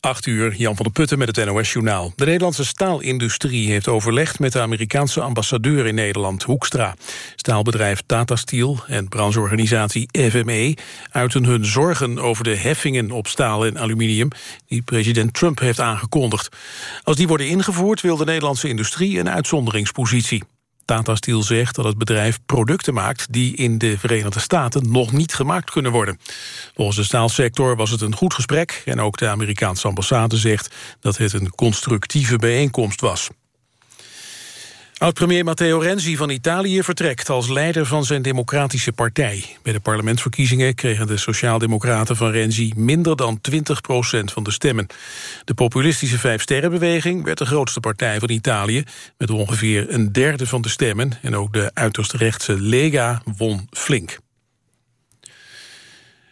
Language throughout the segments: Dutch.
8 uur, Jan van der Putten met het NOS-journaal. De Nederlandse staalindustrie heeft overlegd met de Amerikaanse ambassadeur in Nederland, Hoekstra. Staalbedrijf Tata Steel en brancheorganisatie FME uiten hun zorgen over de heffingen op staal en aluminium die president Trump heeft aangekondigd. Als die worden ingevoerd wil de Nederlandse industrie een uitzonderingspositie. Tata Steel zegt dat het bedrijf producten maakt... die in de Verenigde Staten nog niet gemaakt kunnen worden. Volgens de staalsector was het een goed gesprek... en ook de Amerikaanse ambassade zegt dat het een constructieve bijeenkomst was. Oud-premier Matteo Renzi van Italië vertrekt als leider van zijn democratische partij. Bij de parlementsverkiezingen kregen de sociaaldemocraten van Renzi minder dan 20 procent van de stemmen. De populistische Vijfsterrenbeweging werd de grootste partij van Italië met ongeveer een derde van de stemmen en ook de uiterst rechtse Lega won flink.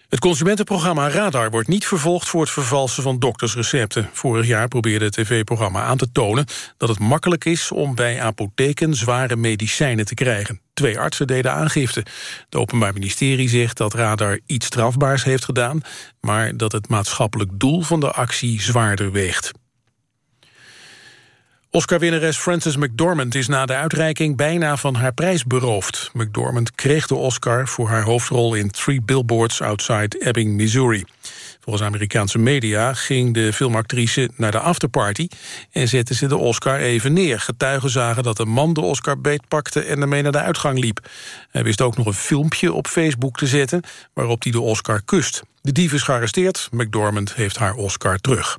Het consumentenprogramma Radar wordt niet vervolgd voor het vervalsen van doktersrecepten. Vorig jaar probeerde het tv-programma aan te tonen dat het makkelijk is om bij apotheken zware medicijnen te krijgen. Twee artsen deden aangifte. Het Openbaar Ministerie zegt dat Radar iets strafbaars heeft gedaan, maar dat het maatschappelijk doel van de actie zwaarder weegt. Oscar-winnares Frances McDormand is na de uitreiking bijna van haar prijs beroofd. McDormand kreeg de Oscar voor haar hoofdrol in Three Billboards Outside Ebbing, Missouri. Volgens Amerikaanse media ging de filmactrice naar de afterparty... en zette ze de Oscar even neer. Getuigen zagen dat een man de Oscar beetpakte en ermee naar de uitgang liep. Hij wist ook nog een filmpje op Facebook te zetten... waarop hij de Oscar kust. De dief is gearresteerd, McDormand heeft haar Oscar terug.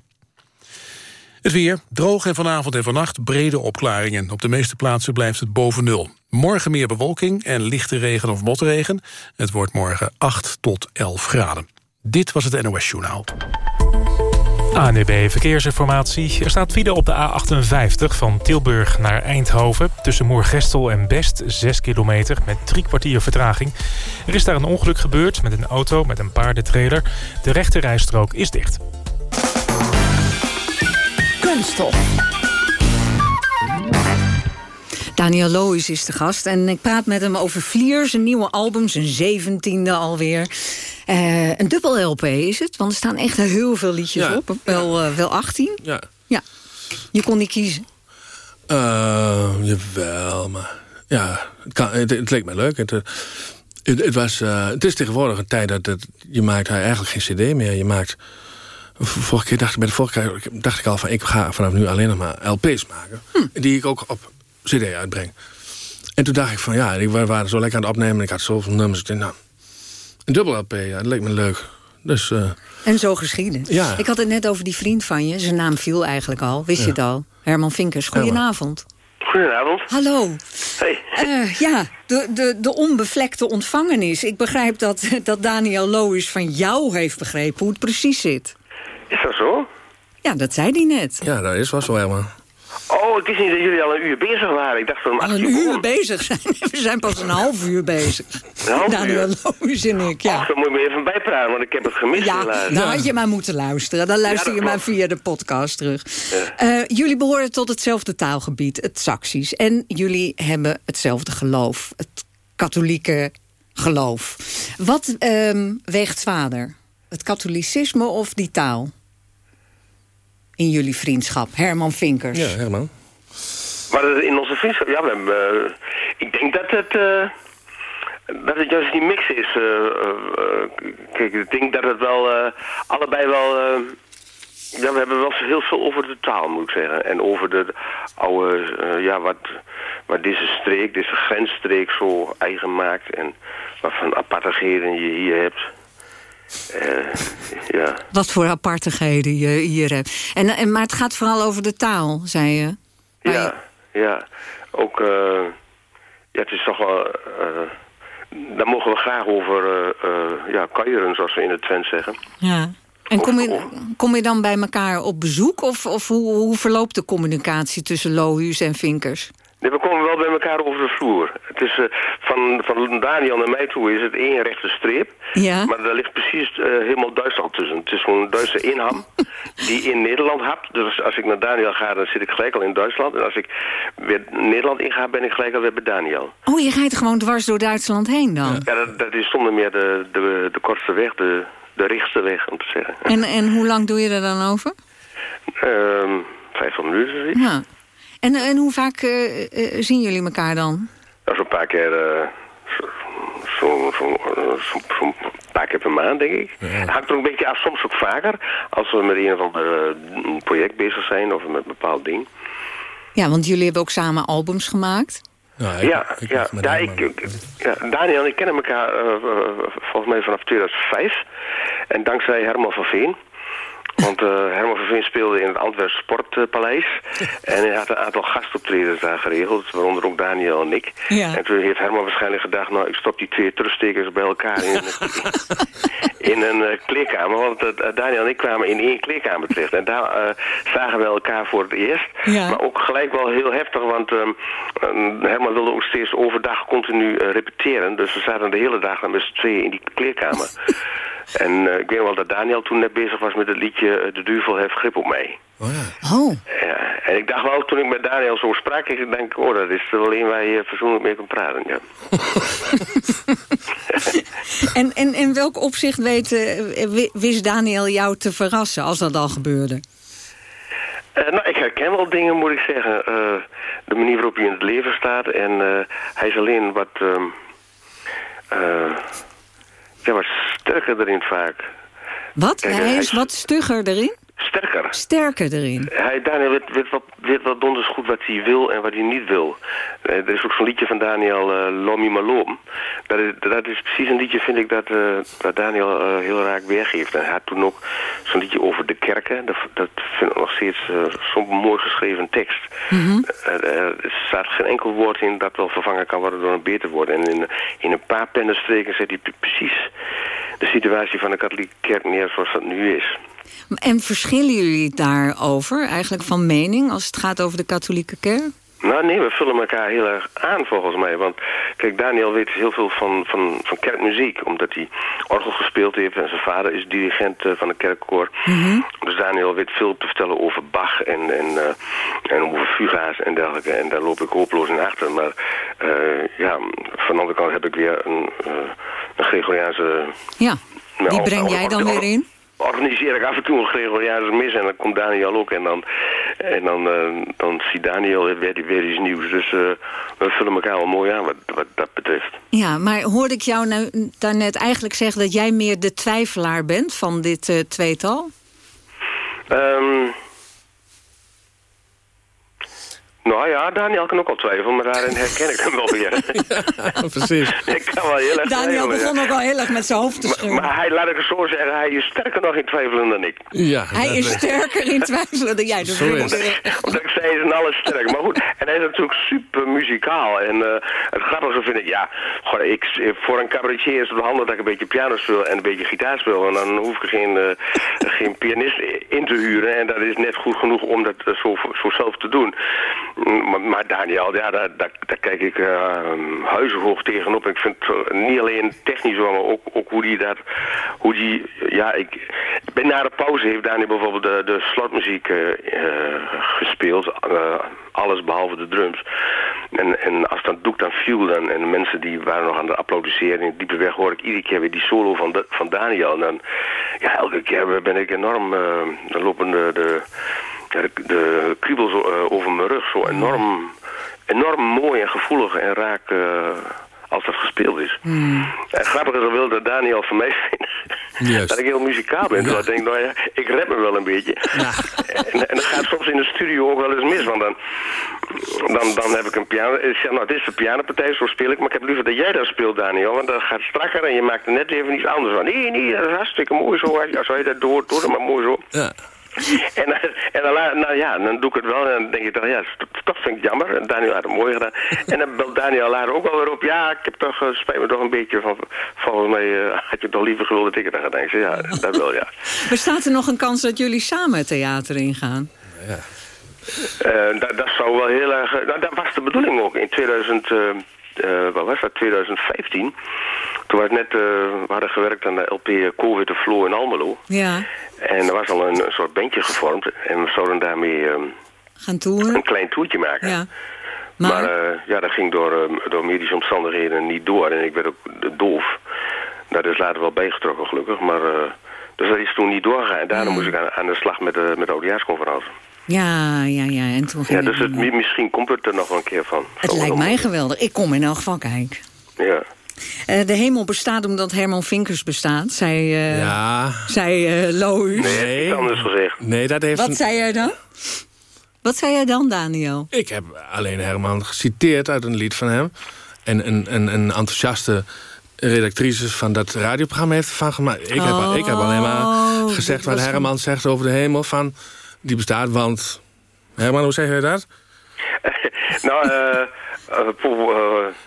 Weer, droog en vanavond en vannacht brede opklaringen. Op de meeste plaatsen blijft het boven nul. Morgen meer bewolking en lichte regen of motregen. Het wordt morgen 8 tot 11 graden. Dit was het NOS Journaal. ANEB Verkeersinformatie. Er staat file op de A58 van Tilburg naar Eindhoven. Tussen Moergestel en Best 6 kilometer met drie kwartier vertraging. Er is daar een ongeluk gebeurd met een auto met een paardentrailer. De rechte rijstrook is dicht. Daniel Lois is de gast en ik praat met hem over Vlier, zijn nieuwe album, zijn zeventiende alweer. Uh, een dubbel LP is het, want er staan echt heel veel liedjes op. Wel, uh, wel 18. Ja. ja. Je kon niet kiezen. Uh, jawel, maar ja, het, kan, het, leek mij leuk. Het, het, was, het is tegenwoordig een tijd dat het, je maakt eigenlijk geen cd meer. Je maakt Vorige keer dacht ik, bij de vorige keer dacht ik al van... ik ga vanaf nu alleen nog maar LP's maken. Hm. Die ik ook op cd uitbreng. En toen dacht ik van ja, we waren zo lekker aan het opnemen... ik had zoveel nummers. Ik dacht, nou, een dubbel LP, ja, dat leek me leuk. Dus, uh, en zo geschieden. Ja. Ik had het net over die vriend van je. Zijn naam viel eigenlijk al. Wist je het al? Herman Vinkers. Goedenavond. Goedenavond. Hallo. Hey. Uh, ja, de, de, de onbevlekte ontvangenis. Ik begrijp dat, dat Daniel Lois van jou heeft begrepen hoe het precies zit. Is dat zo? Ja, dat zei hij net. Ja, dat is wel zo helemaal. Oh, het is niet dat jullie al een uur bezig waren. Ik dacht van... Al een uur bezig zijn? We zijn pas een half uur bezig. Een half Daniel Loos en ik, ja. Ach, dan moet je me even bijpraten, want ik heb het gemist Ja, dan had je maar moeten luisteren. Dan luister Ja, je maar via de podcast terug. Ja. Eh, jullie behoren tot hetzelfde taalgebied, het Saxisch. En jullie hebben hetzelfde geloof. Het katholieke geloof. Wat ehm, weegt zwaarder? Het katholicisme of die taal? In jullie vriendschap, Herman Vinkers. Ja, helemaal. Maar in onze vriendschap... Ja, we hebben, eh, ik denk dat het... eh, dat het juist die mix is. eh, kijk, ik denk dat het wel... eh, allebei wel... eh, ja, we hebben wel heel veel over de taal, moet ik zeggen. En over de oude... eh, ja, wat, wat deze streek, deze grensstreek zo eigen maakt. En wat voor apartigheden je hier hebt. Eh, ja. Wat voor apartigheden je hier hebt. En, en, maar het gaat vooral over de taal, zei je. Maar Ja, ja. Ook, eh, ja, het is toch wel, eh, daar mogen we graag over ja, kaieren, zoals we in het Twent zeggen. Ja. En kom je, kom je dan bij elkaar op bezoek? Of, of hoe, hoe verloopt de communicatie tussen Lohuus en Vinkers? Nee, we komen wel bij elkaar over de vloer. Het is, eh, van, van Daniel naar mij toe is het één rechte streep. Ja. Maar daar ligt precies eh, helemaal Duitsland tussen. Het is gewoon een Duitse inham die in Nederland hebt. Dus als ik naar Daniel ga, dan zit ik gelijk al in Duitsland. En als ik weer Nederland inga, ben ik gelijk alweer bij Daniel. Oh, je rijdt gewoon dwars door Duitsland heen dan? Ja, dat, dat is zonder meer de, de, de kortste weg, de, de rechtste weg, om te zeggen. En, en hoe lang doe je er dan over? Ehm 50 minuten. Ja. En, en hoe vaak eh, eh, zien jullie elkaar dan? Dat is een paar keer... eh, Zo'n zo, zo, zo, zo paar keer per maand, denk ik. Het hangt er ook een beetje af, soms ook vaker. Als we met een of ander eh, project bezig zijn of met een bepaald ding. Ja, want jullie hebben ook samen albums gemaakt. Nou, ik- ja, ik ja, ja, hem, ik, ja, Daniel en ik kennen elkaar eh, eh, volgens mij vanaf 2005. En dankzij Herman van Veen. Want eh, Herman van Veen speelde in het Antwerp Sportpaleis. en hij had een aantal gastoptredens daar geregeld. Waaronder ook Daniel en ik. Ja. En toen heeft Herman waarschijnlijk gedacht... nou, ik stop die twee terugstekers bij elkaar in, in een eh, kleerkamer. Want eh, Daniel en ik kwamen in één kleerkamer terecht. En daar zagen we elkaar voor het eerst. Ja. Maar ook gelijk wel heel heftig, want ehm, ehm, Herman wilde ook steeds overdag continu repeteren. Dus we zaten de hele dag met z'n tweeën in die kleerkamer. en eh, ik weet wel dat Daniel toen net bezig was met het liedje eh, De duivel heeft grip op mij. Oh ja. Oh, Ja, en ik dacht wel, toen ik met Daniel zo sprak, ik denk, oh, dat is er wel een waar je persoonlijk mee kunt praten. Ja. en, en in welk opzicht weet, eh, wi- wist Daniel jou te verrassen als dat al gebeurde? Eh, nou, ik herken wel dingen, moet ik zeggen. Eh, de manier waarop hij in het leven staat. En eh, hij is alleen wat, ehm, eh, ja, wat sterker erin vaak. Wat? Kijk, hij is- wat stugger erin? Sterker. Sterker erin? Hij, Daniel weet, weet, wat, weet wat donders goed wat hij wil en wat hij niet wil. Eh, er is ook zo'n liedje van Daniel, eh Lomi Malom. Dat is, dat is precies een liedje, vind ik, dat, eh, dat Daniel heel raak weergeeft. En hij had toen ook zo'n liedje over de kerken. Dat, dat vind ik nog steeds zo'n mooi geschreven tekst. Mhm. Er staat geen enkel woord in dat wel vervangen kan worden door een beter woord. En in, in een paar pennenstreken zet hij pre- precies de situatie van de katholieke kerk neer zoals dat nu is. En verschillen jullie daarover eigenlijk van mening als het gaat over de katholieke kerk? Nou nee, we vullen elkaar heel erg aan volgens mij. Want kijk, Daniel weet heel veel van, van, van kerkmuziek. Omdat hij orgel gespeeld heeft en zijn vader is dirigent eh, van een kerkkoor. Dus Daniel weet veel te vertellen over Bach en, en, eh, en over fuga's en dergelijke. En daar loop ik hopeloos in achter. Maar eh, ja, van de andere kant heb ik weer een, een Gregoriaanse... Ja, die breng jij dan weer in? Organiseer ik af en toe een Gregoriaanse mis en dan komt Daniel ook en dan, en dan, uh, dan ziet Daniel weer, weer iets nieuws. Dus uh, we vullen elkaar wel mooi aan wat, wat dat betreft. Ja, maar hoorde ik jou nou, daarnet eigenlijk zeggen dat jij meer de twijfelaar bent van dit uh, tweetal? Um, nou ja, Daniel kan ook al twijfelen, maar daarin herken ik hem wel weer. ja, precies. ik kan wel heel erg Daniel begon ja. ook al heel erg met zijn hoofd te schudden. Maar, maar, hij, laat ik het zo zeggen, hij is sterker nog in twijfelen dan ik. Ja, hij is sterker in twijfelen dan jij. Dus zo is het. Omdat ik zei, is in alles sterk. Maar goed, en hij is natuurlijk super muzikaal. En uh, het grappige vind ik, ja, goh, ik, voor een cabaretier is het handig dat ik een beetje piano speel en een beetje gitaar speel. En dan hoef ik geen, uh, geen pianist in te huren. En dat is net goed genoeg om dat uh, zo, zo zelf te doen. Maar, Daniel, ja, daar, daar, kijk ik uh, huizenhoog tegenop. Ik vind niet alleen technisch, maar ook, ook hoe die dat... Hoe die, ja, ik... Ben na de pauze heeft Daniel bijvoorbeeld de, de slotmuziek uh, gespeeld. Uh, alles behalve de drums. En, en als dat doek dan viel dan, en mensen die waren nog aan het applaudisseren... in diepe weg hoor ik iedere keer weer die solo van, de, van Daniel. En dan, ja, elke keer ben ik enorm... dan lopen de... de, de kriebels uh, over mijn rug zo enorm, enorm mooi en gevoelig en raak uh, als dat gespeeld is. Hmm. En grappig is wel dat Daniel van mij vindt dat ik heel muzikaal ben. Ja. Dus ik denk, nou ja, ik rap me wel een beetje. Ja. En, en dat gaat soms in de studio ook wel eens mis, want dan, dan, dan heb ik een piano. Ik zeg, nou, dit is de pianopartij, zo speel ik, maar ik heb liever dat jij dat speelt, Daniel, want dat gaat strakker en je maakt er net even iets anders van. Nee, nee, dat is hartstikke mooi zo. Als je dat door, doe het maar mooi zo. Ja. En, en dan, nou ja, dan doe ik het wel en dan denk ik dan, ja, toch vind ik jammer. Daniel had het mooi gedaan. En dan belt Daniel later ook wel weer op, ja, ik heb toch, uh, spijt me toch een beetje van, volgens mij uh, had je toch liever gewild dat ik het gedaan. Ik zei, ja, dat wel, ja. Bestaat er nog een kans dat jullie samen het theater ingaan? Ja. Uh, dat, dat zou wel heel erg, nou, dat was de bedoeling ook in 2000... Uh, wat was dat, 2015. Toen was net, uh, we hadden gewerkt aan de LP Covid de Flow in Almelo. Ja. En er was al een, een soort bandje gevormd. En we zouden daarmee um, gaan toeren. Een klein toertje maken. Ja. Maar, maar uh, ja, dat ging door, uh, door medische omstandigheden niet door. En ik werd ook doof. Daar is later wel bijgetrokken gelukkig. Maar Dus dat is toen niet doorgegaan. En daarna moest ik aan, aan, de slag met de, met de oudejaarsconferentie. Ja, ja, ja. En toen ging ja, dus het, misschien komt het er nog wel een keer van. Het lijkt mij geweldig. Ik kom in elk geval kijken. Ja. Uh, de hemel bestaat omdat Herman Vinkers bestaat, zei, uh, ja. zei uh, Loos. Nee, anders gezegd. Nee, dat heeft Wat zei jij dan? Wat zei jij dan, Daniel? Ik heb alleen Herman geciteerd uit een lied van hem. En een, een, een enthousiaste redactrice van dat radioprogramma heeft ervan gemaakt. Ik, heb, ik heb alleen maar Oh, gezegd wat Herman zegt over de hemel. Van, die bestaat, want... Herman, hoe zeg je dat? nou, eh... Uh,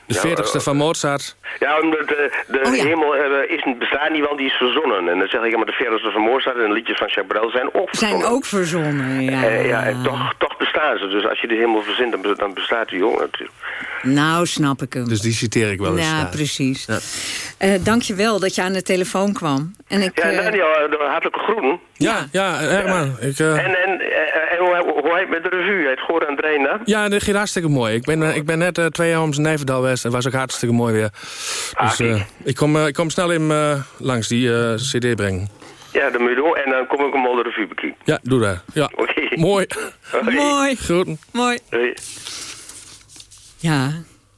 de veertigste uh, van Mozart. Ja, omdat de, de Oh, ja. hemel is, bestaat niet, want die is verzonnen. En dan zeg ik, ja, maar de veertigste van Mozart en de liedjes van Jacques Brel zijn ook verzonnen. Zijn ook verzonnen, ja. Uh, ja, en toch, toch bestaan ze. Dus als je de hemel verzint, dan, dan bestaat die natuurlijk. Nou, snap ik hem. Dus die citeer ik wel eens. Ja, precies. Ja. Uh, Dank je wel dat je aan de telefoon kwam. En ik, ja, Daniel, uh, hartelijke groeten. Ja, ja, Herman. Ja. Ik, uh... En, en, en hoe, hoe heet met de revue? Het Goor aan het hè? Ja, dat ging hartstikke mooi. Ik ben, ik ben net twee jaar om zijn Nijverdal West. Het was ook hartstikke mooi weer. Dus ah, ik, kom, ik kom snel in langs die cd brengen. Ja, de Mudo. En dan kom ik hem al de revue bekijken. Ja, doe dat. Ja. Okay. Mooi. Hoi. Mooi. Groeten. Mooi. Hoi. Ja,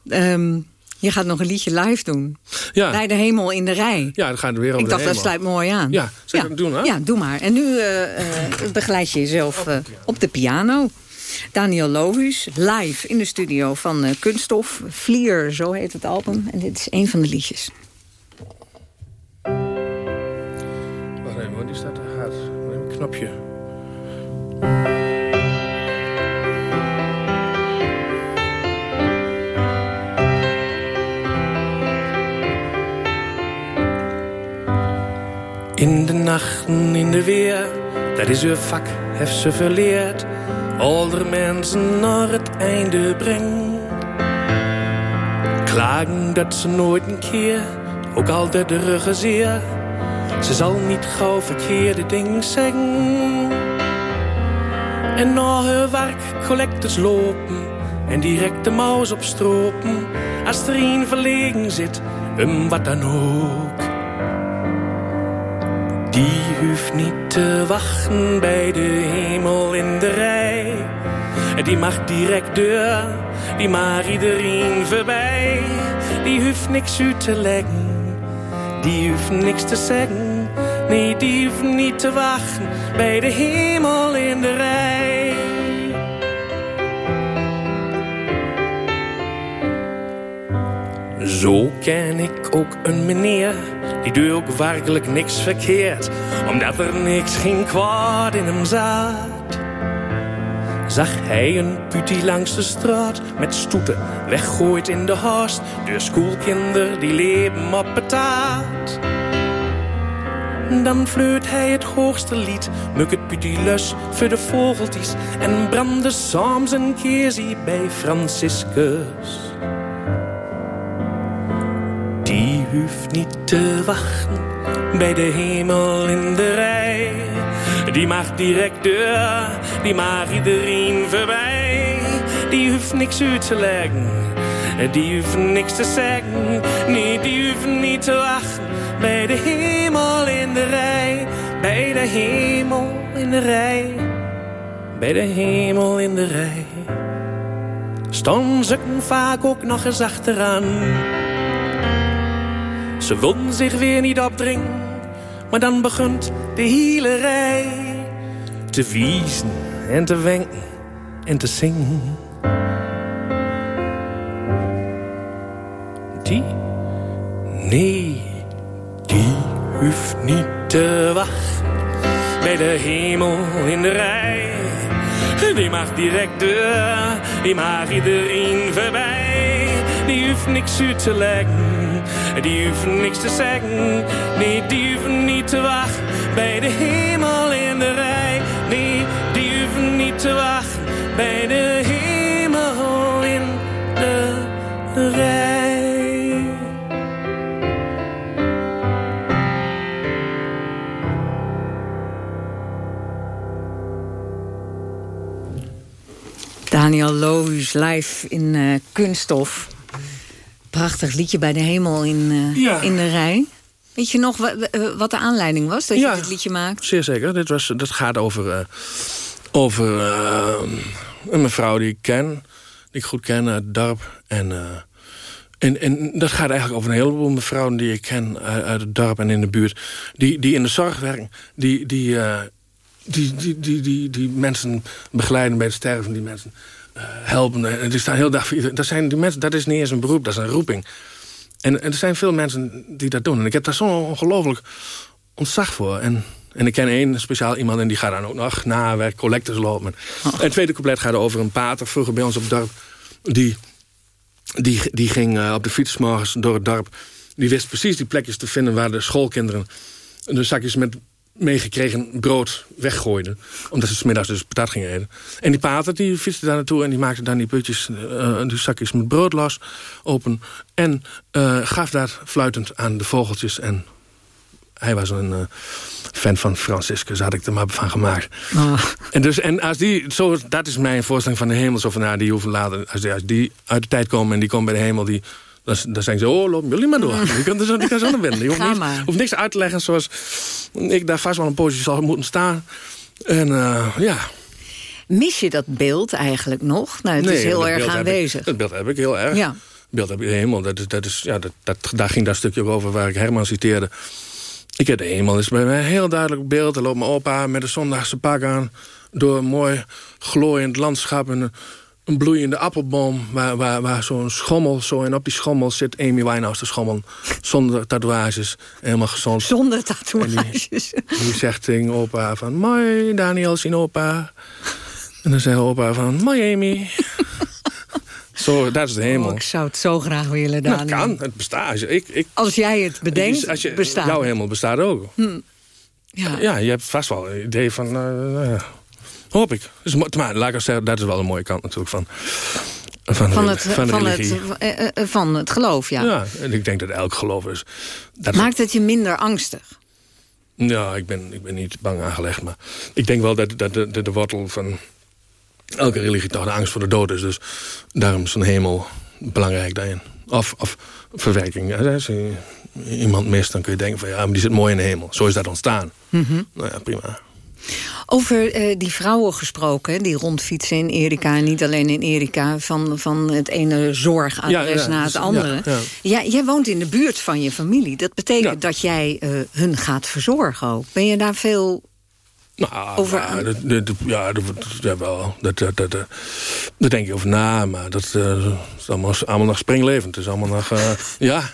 um, je gaat nog een liedje live doen. Ja. Bij de hemel in de rij. Ja, dan gaan we weer over Ik dacht, dat sluit mooi aan. Ja, ja. dat doen, hè? Ja, doe maar. En nu uh, uh, begeleid je jezelf uh, op de piano. Daniel Lohuus, live in de studio van Kunststof. Vlier, zo heet het album. En dit is een van de liedjes. Wacht even, die staat er hard. Een knopje. In de nachten, in de weer, dat is uw vak, heeft ze verleerd. Alle mensen naar het einde brengen. Klagen dat ze nooit een keer, ook altijd de ruggen zeer. Ze zal niet gauw verkeerde dingen zeggen. En na haar werk collectors lopen en direct de maus opstropen. Als er een verlegen zit, um wat dan ook. Die hoeft niet te wachten bij de hemel in de rij. Die mag direct deur, die mag iedereen voorbij. Die hoeft niks uit te leggen, die hoeft niks te zeggen. Nee, die hoeft niet te wachten bij de hemel in de rij. Zo ken ik ook een meneer, die doet ook werkelijk niks verkeerd, omdat er niks geen kwaad in hem zat. Zag hij een putie langs de straat met stoeten weggooid in de haast, door schoolkinder die leven op het taart. Dan fleurt hij het hoogste lied, muk het putie lus voor de vogeltjes en brandde soms een keerzie bij Franciscus. Hoeft niet te wachten bij de hemel in de rij. Die mag direct deur, die mag iedereen voorbij. Die hoeft niks uit te leggen, die hoeft niks te zeggen. Nee, die hoeft niet te wachten bij de hemel in de rij. Bij de hemel in de rij, bij de hemel in de rij. Stonden ze vaak ook nog eens achteraan. Ze wilden zich weer niet opdringen, maar dan begint de hele rij te wiezen en te wenken en te zingen. Die, nee, die hoeft niet te wachten bij de hemel in de rij. Die mag direct deur, die mag iedereen voorbij. Die hoeft niks uit te leggen die hoeft niks te zeggen. Nee, die hoeft niet te wachten bij de hemel in de rij. Nee, die hoeft niet te wachten bij de hemel in de rij. Daniel Lohuus live in uh, Kunststof. Prachtig liedje bij de hemel in, uh, ja. in de rij. Weet je nog wa- wat de aanleiding was dat je Ja. dit liedje maakt? Zeer zeker. Dit, was, dat gaat over, eh, over eh, een mevrouw die ik ken. Die ik goed ken uit het dorp. En, eh, en, en dat gaat eigenlijk over een heleboel mevrouwen die ik ken uit, het dorp en in de buurt. Die, die in de zorg werken. Die, die, eh, die, die, die, die, die mensen begeleiden bij het sterven. Die mensen eh, helpen. En die staan heel dag voor iedereen. Dat, zijn die mensen, dat is niet eens een beroep, dat is een roeping. En, en er zijn veel mensen die dat doen. En ik heb daar zo'n ongelooflijk ontzag voor. En, en ik ken één speciaal iemand en die gaat dan ook nog na werk collectors lopen. En het tweede couplet gaat over een pater vroeger bij ons op het dorp. Die, die, die ging eh, op de fiets morgens door het dorp. Die wist precies die plekjes te vinden waar de schoolkinderen de zakjes met meegekregen brood weggooiden. Omdat ze 's middags dus patat gingen eten. En die pater die fietste daar naartoe en die maakte dan die putjes, eh, die zakjes met brood los, open. En eh, gaf daar fluitend aan de vogeltjes. En hij was een eh, fan van Franciscus, had ik er maar van gemaakt. En, dus, en als die, zo, dat is mijn voorstelling van de hemel. Zo van, nou, die hoeven later, als die, als die uit de tijd komen en die komen bij de hemel, die, dan, dan zijn ze, oh, lopen jullie maar door. Die kan, er zo, kan zo naar binnen. Die hoeft, niks, maar. hoeft niks uit te leggen zoals ik daar vast wel een poosje zal moeten staan. En eh, ja. Mis je dat beeld eigenlijk nog? Nou, het is heel erg aanwezig. dat beeld heb ik heel erg. Ja. beeld heb ik de hemel. Dat, is- dat is, ja, dat, dat, daar ging dat stukje over waar ik Herman citeerde. Ik heb de hemel is bij mij een heel duidelijk beeld. Er loopt mijn opa met een zondagse pak aan... door een mooi glooiend landschap... en een, bloeiende appelboom... waar, waar, waar zo'n schommel... Zo, en op die schommel zit Amy Winehouse te schommelen. Zonder tatoeages. Helemaal gezond. Zonder tatoeages. Die zegt tegen opa van... Mooi, Daniel, zien opa. En dan zegt opa van... Mooi, Amy. Zo, dat is de hemel. Oh, ik zou het zo graag willen, Daniel. kan, het bestaat. Ik, ik, Als jij het bedenkt, als je, bestaat Jouw hemel bestaat ook. Ja. Ja, je hebt vast wel een idee van... eh, eh, hoop ik. Dus, maar laat ik zeggen, dat is wel een mooie kant natuurlijk van... Van, Van de- het, van de van, het, eh, eh, eh, van het geloof, ja. ja. en ik denk dat elk geloof is. Dat Maakt het je minder angstig? Ja, ik ben, ik ben niet bang aangelegd. Maar ik denk wel dat, dat de, de, de wortel van elke religie toch de angst voor de dood is. Dus daarom is een hemel belangrijk daarin. Of, of verwerking. Als je iemand mist, dan kun je denken van... ja, maar die zit mooi in de hemel. Zo is dat ontstaan. Mhm. Nou ja, prima. Over eh, die vrouwen gesproken, die rondfietsen in Erika... en niet alleen in Erika, van, van het ene zorgadres Ja, ja, naar het dus- andere. ja, Ja, jij woont in de buurt van je familie. Dat betekent Ja. dat jij eh, hun gaat verzorgen ook. Ben je daar veel... Nou, Over- maar dat- dat- ja, dat, ja, wel. Dat, dat, dat, denk je over na, maar dat eh, is allemaal, allemaal nog springlevend. Het is allemaal nog... ja,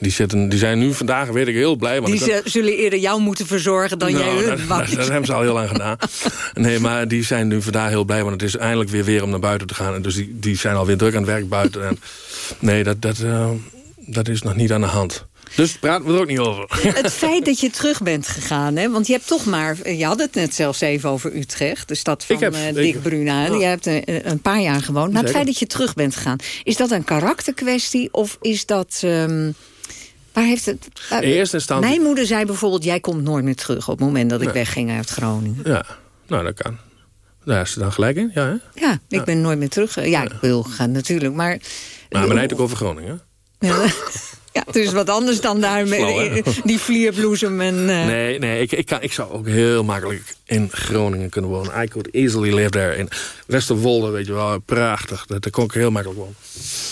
die, zitten, die zijn nu vandaag, weet ik, heel blij. Want Die zullen eerder jou moeten verzorgen dan jij Nou, hun. dat, dat, dat hebben ze al heel lang gedaan. Nee, maar die zijn nu vandaag heel blij, want het is eindelijk weer weer om naar buiten te gaan. En dus die, die zijn alweer druk aan het werk buiten. En nee, dat, dat, eh, dat is nog niet aan de hand. Dus praten we er ook niet over. Het feit dat je terug bent gegaan, hè? want je hebt toch maar... Je had het net zelfs even over Utrecht, de stad van eh, ik- Dick Bruna. Ja. Je hebt eh, een paar jaar gewoond. Maar het feit dat je terug bent gegaan... is dat een karakterkwestie of is dat... ehm, waar heeft het... eh, instantie... Mijn moeder zei bijvoorbeeld... jij komt nooit meer terug op het moment dat ik Nee. wegging uit Groningen. Ja, nou dat kan. Daar is ze dan gelijk in, ja. Hè? Ja, ik ben nooit meer terug. Ja, ik wil gaan natuurlijk, maar... Maar men rijdt ook over Groningen. Ja, ja, het is wat anders dan daar met die vlierbloesem en... eh, Nee, nee ik, ik, kan, ik zou ook heel makkelijk in Groningen kunnen wonen. I could easily live there. In Westerwolde, weet je wel, prachtig. Dat- Daar kon ik heel makkelijk wonen.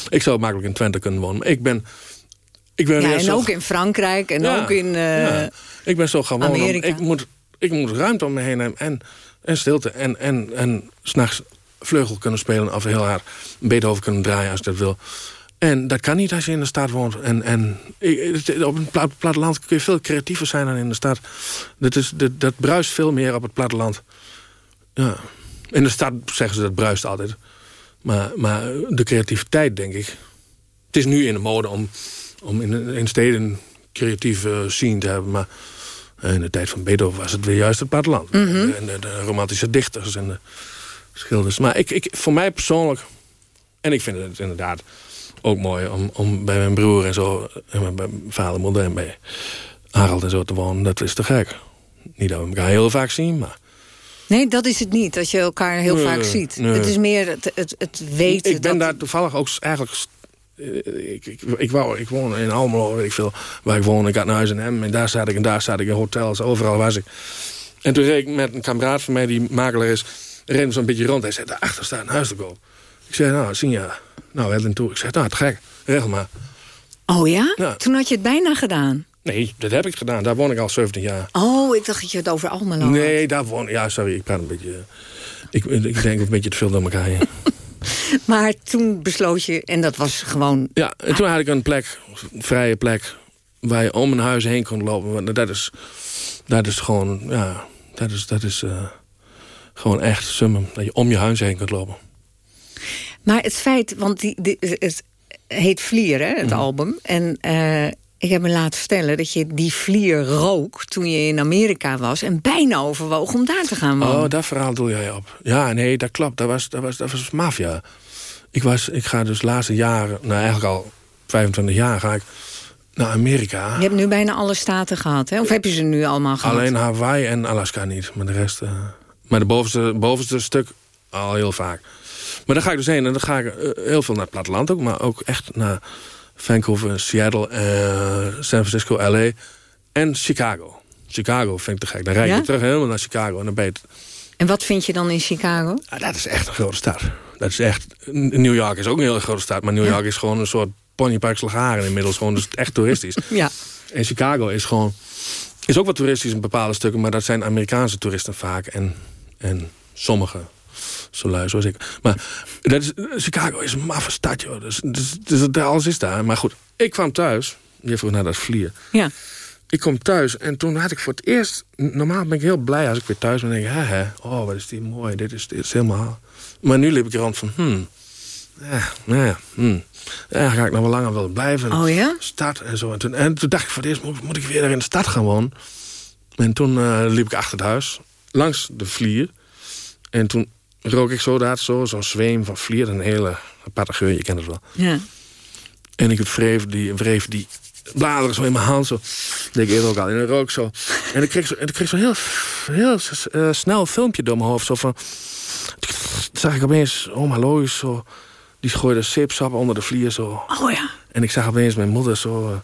Ik zou makkelijk in Twente kunnen wonen. Maar ik ben... Ik ben Ja, en ook in Frankrijk en Ja, ook in... ja. Ik ben zo gewoon. Amerika. Ik moet, ik moet ruimte om me heen hebben en, en stilte. En, en, en s'nachts vleugel kunnen spelen of heel hard Beethoven kunnen draaien als ik dat wil. En dat kan niet als je in de stad woont. En, en het- op pla- platteland kun je veel creatiever zijn dan in de stad. Dat, is, dat, dat bruist veel meer op het platteland. Ja. In de stad zeggen ze dat bruist altijd. Maar, maar de creativiteit, denk ik. Het is nu in de mode om, om in, in steden een creatieve scene te hebben. Maar in de tijd van Beethoven was het weer juist het platteland. En de, de romantische dichters en de schilders. Maar ik, ik, voor mij persoonlijk... En ik vind het inderdaad ook mooi om, om bij mijn broer en zo... En mijn vader en bij Harald en zo te wonen. Dat is te gek. Niet dat we elkaar heel vaak zien, maar... Nee, dat is het niet, dat je elkaar heel Nee, vaak ziet. nee. Het is meer het, het, het weten Ik ben dat... daar toevallig ook eigenlijk ik, ik, ik, wou, ik woon in Almelo, weet ik veel, waar ik woon. Ik had een huis in hem en daar zat ik en daar zat ik in hotels. Overal was ik. En toen reed ik met een kameraad van mij, die makelaar is... reden zo'n beetje rond. Hij zei, daarachter staat een huis te koop. Ik zei, nou, zie je. Nou, we toe. Ik zei, nou, te gek. Regel maar. Oh ja? Toen had je het bijna gedaan? Nee, dat heb ik gedaan. Daar woon ik al 17 jaar. Oh, ik dacht dat je het over Almelo Nee, daar woon Ja, sorry, ik praat een beetje... Ik, ik denk een beetje te veel door elkaar heen. maar toen besloot je, en dat was gewoon... Ja, en toen had ik een plek, een vrije plek... waar je om een huis heen kon lopen. Want dat is, dat is gewoon, ja... Dat is, dat is uh, gewoon echt summum. Dat je om je huis heen kunt lopen. Maar het feit, want die, die het heet Vlier, hè, het mhm. album. En uh, ik heb me laten vertellen dat je die vlier rook toen je in Amerika was... en bijna overwoog om daar te gaan wonen. Oh, dat verhaal doe jij op. Ja, nee, dat klopt. Dat was, dat was, dat was maffia. Ik, was, ik ga dus de laatste jaren, nou eigenlijk al 25 jaar... ga ik naar Amerika. Je hebt nu bijna alle staten gehad, hè? Of heb je ze nu allemaal gehad? Alleen Hawaii en Alaska niet, maar de rest... Uh, maar de bovenste, bovenste stuk al heel vaak. Maar daar ga ik dus heen en dan ga ik uh, heel veel naar het platteland ook... maar ook echt naar Vancouver, Seattle, uh, San Francisco, LA en Chicago. Chicago vind ik te gek. Dan rijd je terug helemaal naar Chicago en dan ben je... En wat vind je dan in Chicago? Ah, dat is echt een grote stad. Dat is echt... New York is ook een hele grote stad, maar New York is gewoon een soort ponypark Slagaren inmiddels. Gewoon, dus echt toeristisch. ja. En Chicago is gewoon... Is ook wat toeristisch in bepaalde stukken, maar dat zijn Amerikaanse toeristen vaak. En, en sommige zo lui zoals ik. Maar dat is, Chicago is een maffe stad, joh. Dus, dus, dus, alles is daar. Maar goed, ik kwam thuis. Je vroeg naar dat vlier. Ja. Ik kom thuis en toen had ik voor het eerst... Normaal ben ik heel blij als ik weer thuis ben. En denk ik, hè, hè, oh, wat is die mooi. Dit is, dit is helemaal... Maar nu liep ik rond van, hmm... Ja, nou ja, hmm. Ja, ga ik nog wel langer willen blijven. Oh ja? Stad en zo. En toen, en toen dacht ik voor het eerst, moet, moet ik weer in de stad gaan wonen. En toen uh, liep ik achter het huis, langs de vlier. En toen rook ik zo dat, zo, zo'n zweem van vlier. Een hele aparte geur, je kent het wel. Ja. En ik wreef die, wreef die bladeren zo in mijn hand. Zo. Dat deed ik eerder ook al. En dan rook zo. En ik kreeg zo'n zo, kreeg zo heel, heel uh, snel filmpje door mijn hoofd. Zo van... zag ik opeens oma Lois zo... Die gooide zeepsap onder de vlier zo. Oh ja. En ik zag opeens mijn moeder zo... Uh,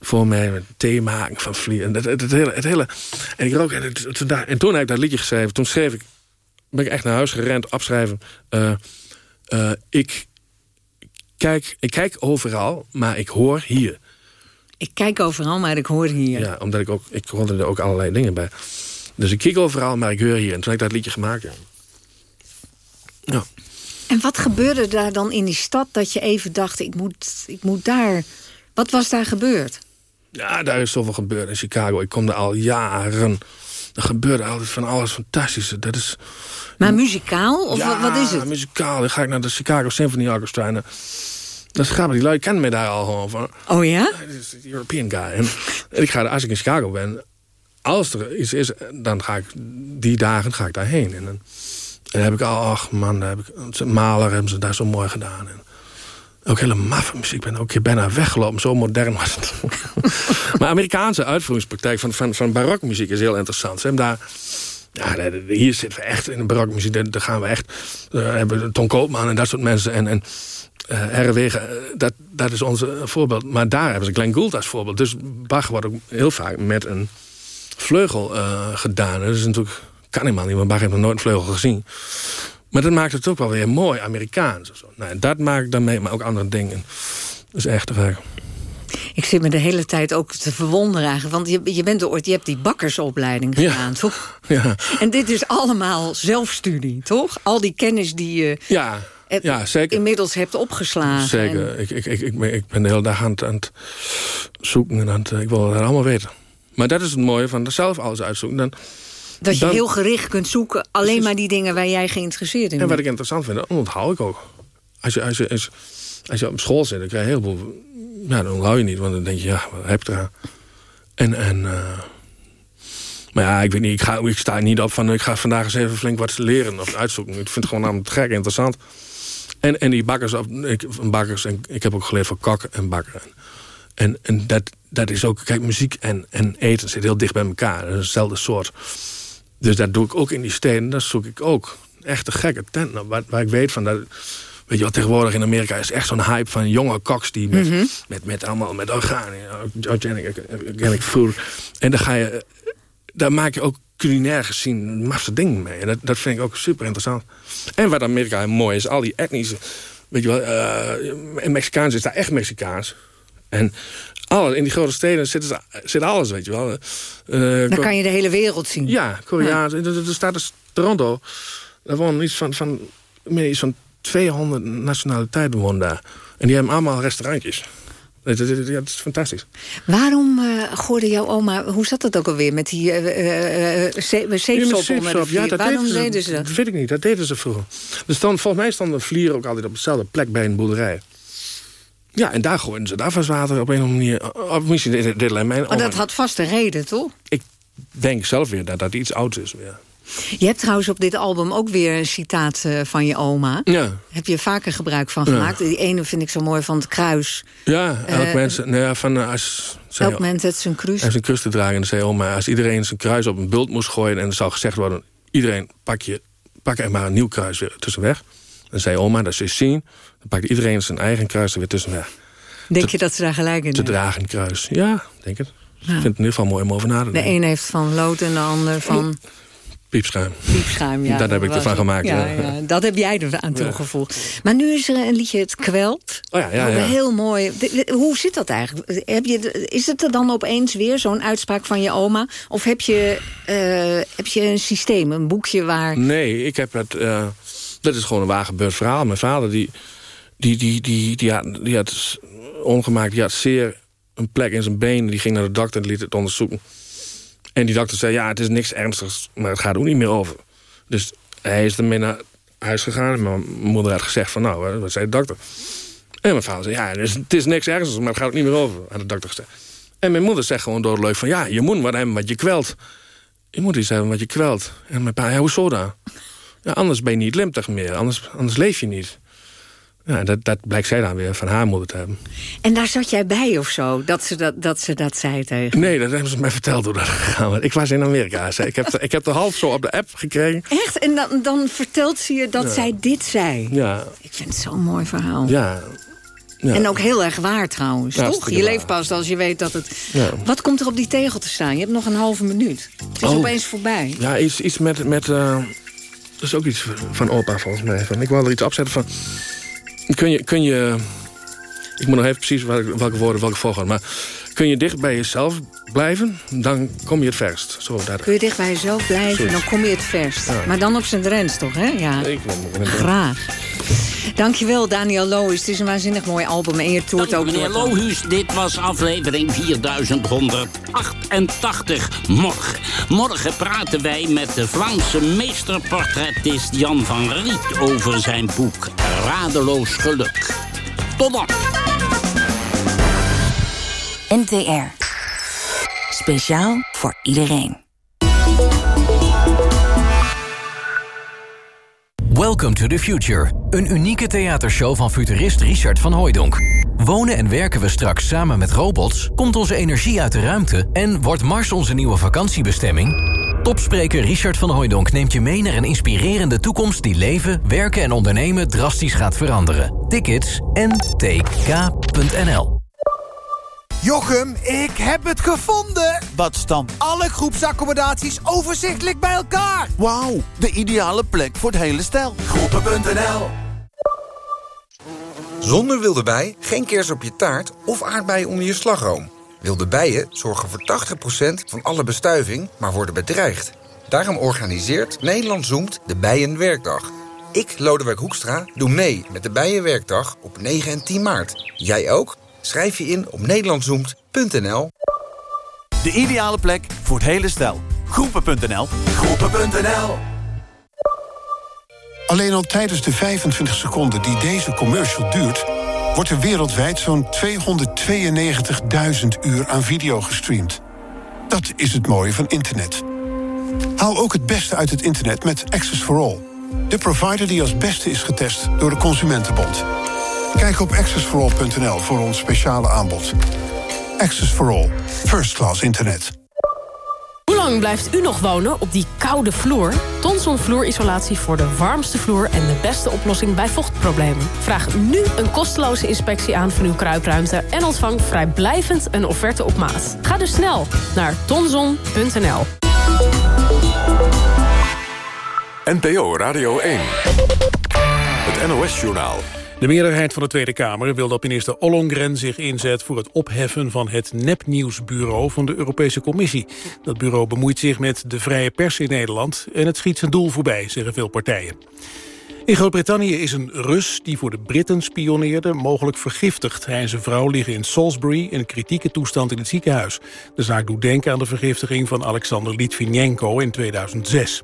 voor mij thee maken van vlier. En het, het, hele, het hele... En ik rook... En, het, en toen heb ik dat liedje geschreven. Toen schreef ik ben ik echt naar huis gerend, afschrijven. Uh, uh, ik, kijk, ik kijk overal, maar ik hoor hier. Ik kijk overal, maar ik hoor hier. Ja, omdat ik ook, ik hoorde er ook allerlei dingen bij. Dus ik kijk overal, maar ik hoor hier. En toen heb ik dat liedje gemaakt, ja. ja. En wat gebeurde daar dan in die stad dat je even dacht, ik moet, ik moet daar... Wat was daar gebeurd? Ja, daar is zoveel gebeurd in Chicago. Ik kom er al jaren. Er gebeurde altijd van alles fantastische. Dat is... Maar muzikaal? Of ja, wat is het? muzikaal. Dan ga ik naar de Chicago Symphony Orchestra. En, dat is grappig. Die lui kennen mij daar al gewoon van. Oh ja? Is European guy. En, ik ga, als ik in Chicago ben... Als er iets is, dan ga ik die dagen ga ik daarheen. En dan, dan heb ik al... Ach man, daar heb ik, Maler hebben ze daar zo mooi gedaan. En, ook hele maffe muziek. Ik ben ook bijna weggelopen. Zo modern was het. maar Amerikaanse uitvoeringspraktijk van, van, van barokmuziek is heel interessant. Ze hebben daar... Ja, hier zitten we echt in de barokmuziek. Daar gaan we echt... Uh, hebben Ton Koopman en dat soort mensen. En, en uh, dat, dat is onze voorbeeld. Maar daar hebben ze Glenn Gould als voorbeeld. Dus Bach wordt ook heel vaak met een vleugel gedaan. Dat is natuurlijk... Kan helemaal niet, want Bach heeft nog nooit een vleugel gezien. Maar dat maakt het ook wel weer mooi Amerikaans. Of zo. Nou, dat maakt dan mee, maar ook andere dingen. Dat is echt te Ik zit me de hele tijd ook te verwonderen eigenlijk. Want je, je, bent ooit, je hebt die bakkersopleiding gedaan, ja. toch? Ja. En dit is allemaal zelfstudie, toch? Al die kennis die je ja. Ja, zeker. inmiddels hebt opgeslagen. Zeker. Ik, ik, ik, ik, ben de hele dag aan het, aan het zoeken. En aan het, ik wil het allemaal weten. Maar dat is het mooie van zelf alles uitzoeken. Dan, dat je heel gericht kunt zoeken. Alleen maar die dingen waar jij geïnteresseerd in bent. En wat ik interessant vind, dat onthoud ik ook. Als je, als je, als, als je op school zit, dan krijg je heel veel... Ja, dan onthoud je niet, want dan denk je, ja, wat heb je eraan? En, en uh, maar ja, ik weet niet, ik, ga, ik sta niet op van... ik ga vandaag eens even flink wat leren of uitzoeken. Ik vind het gewoon namelijk gek interessant. En, en die bakkers, ik, bakkers en ik heb ook geleerd van koken en bakken. En, en dat, dat is ook, kijk, muziek en, en eten zit heel dicht bij elkaar. Dat is hetzelfde soort. Dus dat doe ik ook in die steden. Dat zoek ik ook. Echte gekke tent. Nou, waar, waar ik weet van dat Weet je wat, tegenwoordig in Amerika is echt zo'n hype van jonge koks... die met, Mhm. met, met allemaal met organic, organic, organic food... en dan ga je... Daar maak je ook culinair gezien een maffe ding mee. En dat, dat vind ik ook super interessant. En wat Amerika mooi is, al die etnische... Weet je wel, eh, en Mexicaans is daar echt Mexicaans. En alles, in die grote steden zit, zit alles, weet je wel. Eh, Dan kan je de hele wereld zien. ja, Koreaans. Er, er er staat dus Toronto. Daar wonen iets van, van, meer iets van 200 nationaliteiten wonen daar. En die hebben allemaal restaurantjes. Ja, dat is fantastisch. Waarom uh, gooide jouw oma... Hoe zat dat ook alweer met die uh, uh, zeepsop onder de vlier? Ja, dat Waarom deden, ze, dat? weet ik niet, dat deden ze vroeger. Er stond, volgens mij stonden vlieren ook altijd op dezelfde plek bij een boerderij. Ja, en daar gooiden ze het afwaswater op een of andere manier. Of misschien dit, dit alleen mijn Maar dat had vast een reden, toch? Ik denk zelf weer dat dat iets ouds is. Ja. Je hebt trouwens op dit album ook weer een citaat uh, van je oma. Ja. Heb je vaker gebruik van gemaakt. Ja. Die ene vind ik zo mooi van het kruis. Ja, elk uh, mens... Nou ja, van, uh, als, elk zei, mens heeft zijn kruis. Hij zijn kruis te dragen. En zei oma, als iedereen zijn kruis op een bult moest gooien... en er zou gezegd worden, iedereen pak, je, pak er maar een nieuw kruis weer tussenweg. Dan zei oma, dat je zien. Dan pakt iedereen zijn eigen kruis er weer tussenweg. Denk te, je dat ze daar gelijk in Te hebben? dragen kruis, ja, denk het. Ja. Ik vind het in ieder geval mooi om over na te denken. De een heeft van lood en de ander van... Piepschuim. Piepschuim, ja. Dat heb ik ervan gemaakt, ja, ja. ja. Dat heb jij er aan toegevoegd. Maar nu is er een liedje, Het Kwelt. Oh ja, ja, ja. Heel mooi. Hoe zit dat eigenlijk? Heb je, is het er dan opeens weer, zo'n uitspraak van je oma? Of heb je, uh, heb je een systeem, een boekje waar... Nee, ik heb het... Uh, dat is gewoon een waar gebeurd verhaal. Mijn vader, die, die, die, die, die, had, ongemaakt, die had zeer een plek in zijn been. Die ging naar de dokter en liet het onderzoeken. En die dokter zei, ja, het is niks ernstigs, maar het gaat ook niet meer over. Dus hij is ermee naar huis gegaan. Mijn moeder had gezegd van, nou, wat zei de dokter? En mijn vader zei, ja, het is, het niks ernstigs, maar het gaat ook niet meer over, had de dokter gezegd. En mijn moeder zegt gewoon doodleuk van, ja, je moet wat hebben wat je kwelt. Je moet iets hebben wat je kwelt. En mijn pa, ja, hoezo dan? Ja, anders ben je niet limtig meer, anders, anders leef je niet. Ja, dat, dat blijkt zij dan weer van haar moeder te hebben. En daar zat jij bij of zo, dat ze dat, dat, ze dat zei tegen Nee, dat hebben ze mij verteld hoe dat gegaan Ik was in Amerika. Ik heb, de, ik heb de half zo op de app gekregen. Echt? En dan, dan vertelt ze je dat ja. zij dit zei? Ja. Ik vind het zo'n mooi verhaal. Ja. ja. En ook heel erg waar trouwens, ja, toch? Je waar. leeft pas als je weet dat het... Wat komt er op die tegel te staan? Je hebt nog een halve minuut. Het is oh. opeens voorbij. Ja, iets, iets met... met uh, dat is ook iets van opa volgens mij. Van, ik wil er iets opzetten van... Kun je, kun je... Ik moet nog even precies welke, woorden, welke volgorde. Maar kun je dicht bij jezelf blijven, dan kom je het verst. Zo, daar. Kun je dicht bij jezelf blijven, Zoiets. dan kom je het verst. Ja. Maar dan op zijn drens toch, hè? Ja. Ik ben, Graag. Dankjewel, Daniel Lohuis. Het is een waanzinnig mooi album en je toert Dank ook meneer door. Lohuis, dit was aflevering 4188. Morgen. Morgen praten wij met de Vlaamse meesterportretist Jan van Riet... over zijn boek Radeloos Geluk. Tot dan. NTR. Speciaal voor iedereen. Welcome to the Future. Een unieke theatershow van futurist Richard van Hooijdonk. Wonen en werken we straks samen met robots? Komt onze energie uit de ruimte? En wordt Mars onze nieuwe vakantiebestemming? Topspreker Richard van Hooijdonk neemt je mee naar een inspirerende toekomst... die leven, werken en ondernemen drastisch gaat veranderen. Tickets ntk.nl Jochem, ik heb het gevonden! Wat stam? Alle groepsaccommodaties overzichtelijk bij elkaar! Wauw, de ideale plek voor het hele stel. Groepen.nl Zonder wilde bij, geen kers op je taart of aardbeien onder je slagroom. Wilde bijen zorgen voor 80% van alle bestuiving, maar worden bedreigd. Daarom organiseert Nederland Zoomt de Bijenwerkdag. Ik, Lodewijk Hoekstra, doe mee met de Bijenwerkdag op 9 en 10 maart. Jij ook? Schrijf je in op nederlandzoemt.nl. De ideale plek voor het hele stel. Groepen.nl. Groepen.nl. Alleen al tijdens de 25 seconden die deze commercial duurt... wordt er wereldwijd zo'n 292.000 uur aan video gestreamd. Dat is het mooie van internet. Haal ook het beste uit het internet met Access for All. De provider die als beste is getest door de Consumentenbond. Kijk op accessforall.nl voor ons speciale aanbod. Access for All. First class internet. Hoe lang blijft u nog wonen op die koude vloer? Tonson vloerisolatie voor de warmste vloer en de beste oplossing bij vochtproblemen. Vraag nu een kosteloze inspectie aan van uw kruipruimte en ontvang vrijblijvend een offerte op maat. Ga dus snel naar tonson.nl. NPO Radio 1. Het NOS-journaal. De meerderheid van de Tweede Kamer wil dat minister Ollongren zich inzet voor het opheffen van het nepnieuwsbureau van de Europese Commissie. Dat bureau bemoeit zich met de vrije pers in Nederland en het schiet zijn doel voorbij, zeggen veel partijen. In Groot-Brittannië is een Rus die voor de Britten spioneerde mogelijk vergiftigd. Hij en zijn vrouw liggen in Salisbury in een kritieke toestand in het ziekenhuis. De zaak doet denken aan de vergiftiging van Alexander Litvinenko in 2006.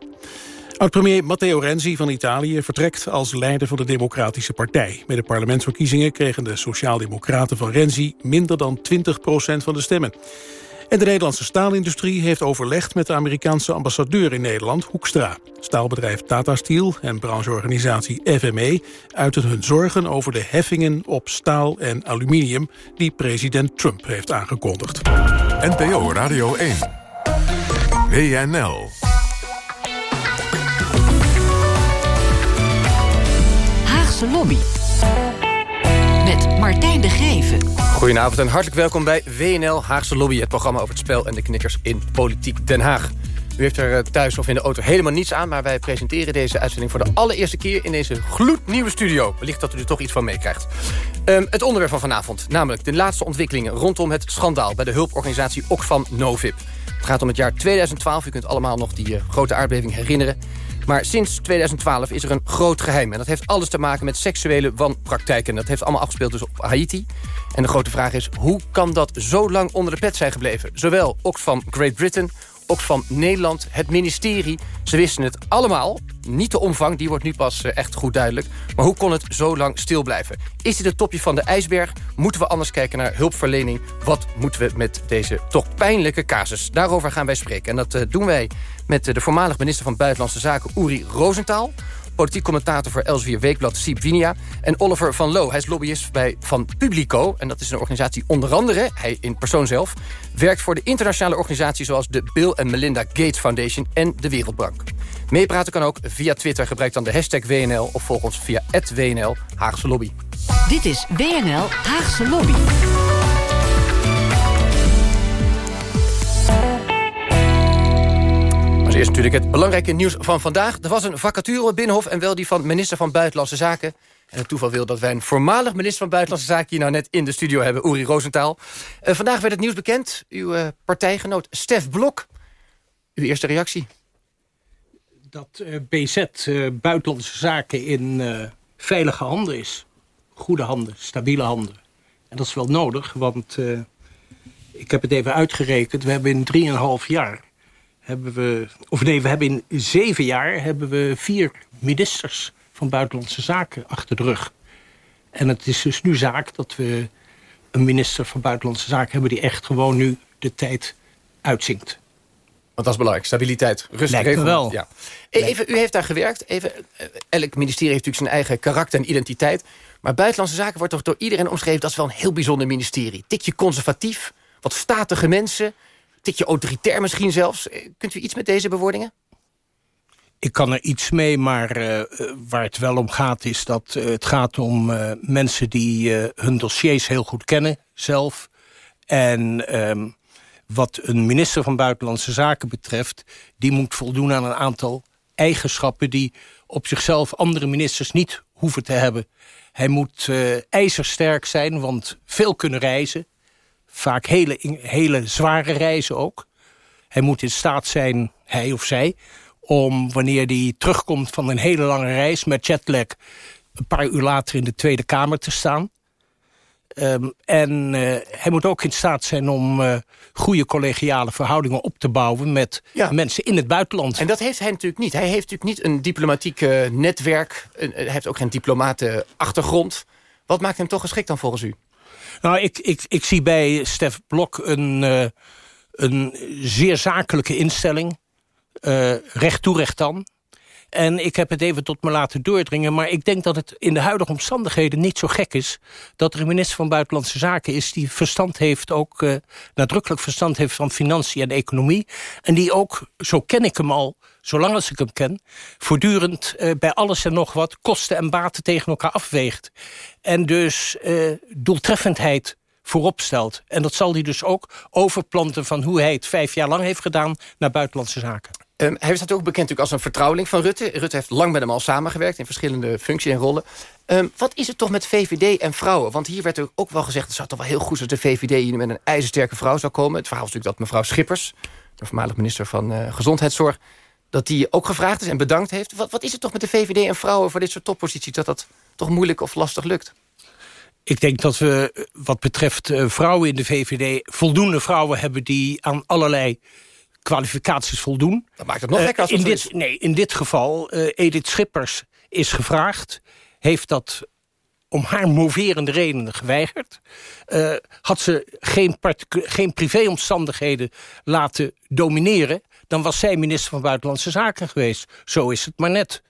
Oud-premier Matteo Renzi van Italië vertrekt als leider van de Democratische Partij. Met de parlementsverkiezingen kregen de Sociaaldemocraten van Renzi minder dan 20% van de stemmen. En de Nederlandse staalindustrie heeft overlegd met de Amerikaanse ambassadeur in Nederland, Hoekstra. Staalbedrijf Tata Steel en brancheorganisatie FME uiten hun zorgen over de heffingen op staal en aluminium die president Trump heeft aangekondigd. NPO Radio 1. WNL. Lobby. Met Martijn de Geven. Goedenavond en hartelijk welkom bij WNL Haagse Lobby... het programma over het spel en de knikkers in Politiek Den Haag. U heeft er eh, thuis of in de auto helemaal niets aan... maar wij presenteren deze uitzending voor de allereerste keer... in deze gloednieuwe studio. Wellicht dat u er toch iets van meekrijgt. Um, het onderwerp van vanavond, namelijk de laatste ontwikkelingen... rondom het schandaal bij de hulporganisatie Oxfam Novib. Het gaat om het jaar 2012. U kunt allemaal nog die uh, grote aardbeving herinneren. Maar sinds 2012 is er een groot geheim. En dat heeft alles te maken met seksuele wanpraktijken. Dat heeft allemaal afgespeeld dus op Haiti. En de grote vraag is, hoe kan dat zo lang onder de pet zijn gebleven? Zowel Oxfam Great Britain Oxfam Nederland, het ministerie. Ze wisten het allemaal. Niet de omvang, die wordt nu pas eh, echt goed duidelijk. Maar hoe kon het zo lang stil blijven? Is dit het topje van de ijsberg? Moeten we anders kijken naar hulpverlening? Wat moeten we met deze toch pijnlijke casus? Daarover gaan wij spreken. En dat uh, doen wij met uh, de voormalig minister van Buitenlandse Zaken... Uri Rosenthal politiek commentator voor Elsevier Weekblad Siep Winia... en Oliver van Loo. Hij is lobbyist bij Van Publico. En dat is een organisatie onder andere, hij in persoon zelf... werkt voor de internationale organisaties zoals de Bill and Melinda Gates Foundation en de Wereldbank. Meepraten kan ook via Twitter. Gebruik dan de hashtag WNL of volg ons via WNL Haagse Lobby. Dit is WNL Haagse Lobby. Maar eerst natuurlijk het belangrijke nieuws van vandaag. Er was een vacature op Binnenhof en wel die van minister van Buitenlandse Zaken. En het toeval wil dat wij een voormalig minister van Buitenlandse Zaken... hier nou net in de studio hebben, Uri Rosenthal. Uh, vandaag werd het nieuws bekend. Uw uh, partijgenoot Stef Blok. Uw eerste reactie? Dat uh, BZ Buitenlandse Zaken in veilige handen is. Goede handen, stabiele handen. En dat is wel nodig, want ik heb het even uitgerekend. We hebben in 3,5 jaar hebben we, of nee, we hebben in zeven jaar hebben we vier ministers van Buitenlandse Zaken achter de rug. En het is dus nu zaak dat we een minister van Buitenlandse Zaken hebben... die echt gewoon nu de tijd uitzinkt. Dat is belangrijk. Stabiliteit, rust, Lijkt wel. Ja. E, even, u heeft daar gewerkt. Even, eh, elk ministerie heeft natuurlijk zijn eigen karakter en identiteit. Maar Buitenlandse Zaken wordt toch door iedereen omschreven... dat is wel een heel bijzonder ministerie. Tikje conservatief, wat statige mensen tikje autoritair misschien zelfs. Eh, kunt u iets met deze bewoordingen? Ik kan er iets mee, maar uh, waar het wel om gaat is dat uh, het gaat om uh, mensen die hun dossiers heel goed kennen zelf. En um, wat een minister van Buitenlandse Zaken betreft, die moet voldoen aan een aantal eigenschappen die op zichzelf andere ministers niet hoeven te hebben. Hij moet ijzersterk zijn, want veel kunnen reizen vaak hele, hele zware reizen ook. Hij moet in staat zijn, hij of zij, om wanneer hij terugkomt van een hele lange reis met jetlag... een paar uur later in de Tweede Kamer te staan. Um, en uh, hij moet ook in staat zijn om uh, goede collegiale verhoudingen op te bouwen... met ja. mensen in het buitenland. En dat heeft hij natuurlijk niet. Hij heeft natuurlijk niet een diplomatiek uh, netwerk. hij heeft ook geen diplomatenachtergrond. Wat maakt hem toch geschikt dan volgens u? Nou, ik, ik, ik zie bij Stef Blok een, een zeer zakelijke instelling. Recht toe, recht aan. En ik heb het even tot me laten doordringen. Maar ik denk dat het in de huidige omstandigheden niet zo gek is... dat er een minister van Buitenlandse Zaken is... die verstand heeft, ook uh, nadrukkelijk verstand heeft van financiën en economie. En die ook, zo ken ik hem al, zolang als ik hem ken... voortdurend uh, bij alles en nog wat kosten en baten tegen elkaar afweegt. En dus uh, doeltreffendheid voorop stelt. En dat zal hij dus ook overplanten van hoe hij het vijf jaar lang heeft gedaan... naar buitenlandse zaken. Um, hij staat ook bekend natuurlijk als een vertrouweling van Rutte. Rutte heeft lang met hem al samengewerkt in verschillende functies en rollen. Um, wat is het toch met VVD en vrouwen? Want hier werd er ook wel gezegd... het zou toch wel heel goed zijn dat de VVD hier met een ijzersterke vrouw zou komen. Het verhaal is natuurlijk dat mevrouw Schippers... de voormalig minister van uh, Gezondheidszorg... dat die ook gevraagd is en bedankt heeft. Wat, wat is het toch met de VVD en vrouwen voor dit soort topposities... dat dat toch moeilijk of lastig lukt? Ik denk dat we wat betreft uh, vrouwen in de VVD... voldoende vrouwen hebben die aan allerlei kwalificaties voldoen. Dat maakt het nog gekker als uh, in dit, is. Nee, in dit geval, uh, Edith Schippers is gevraagd. Heeft dat om haar moverende redenen geweigerd. Uh, had ze geen, geen privéomstandigheden laten domineren... dan was zij minister van Buitenlandse Zaken geweest. Zo is het maar net.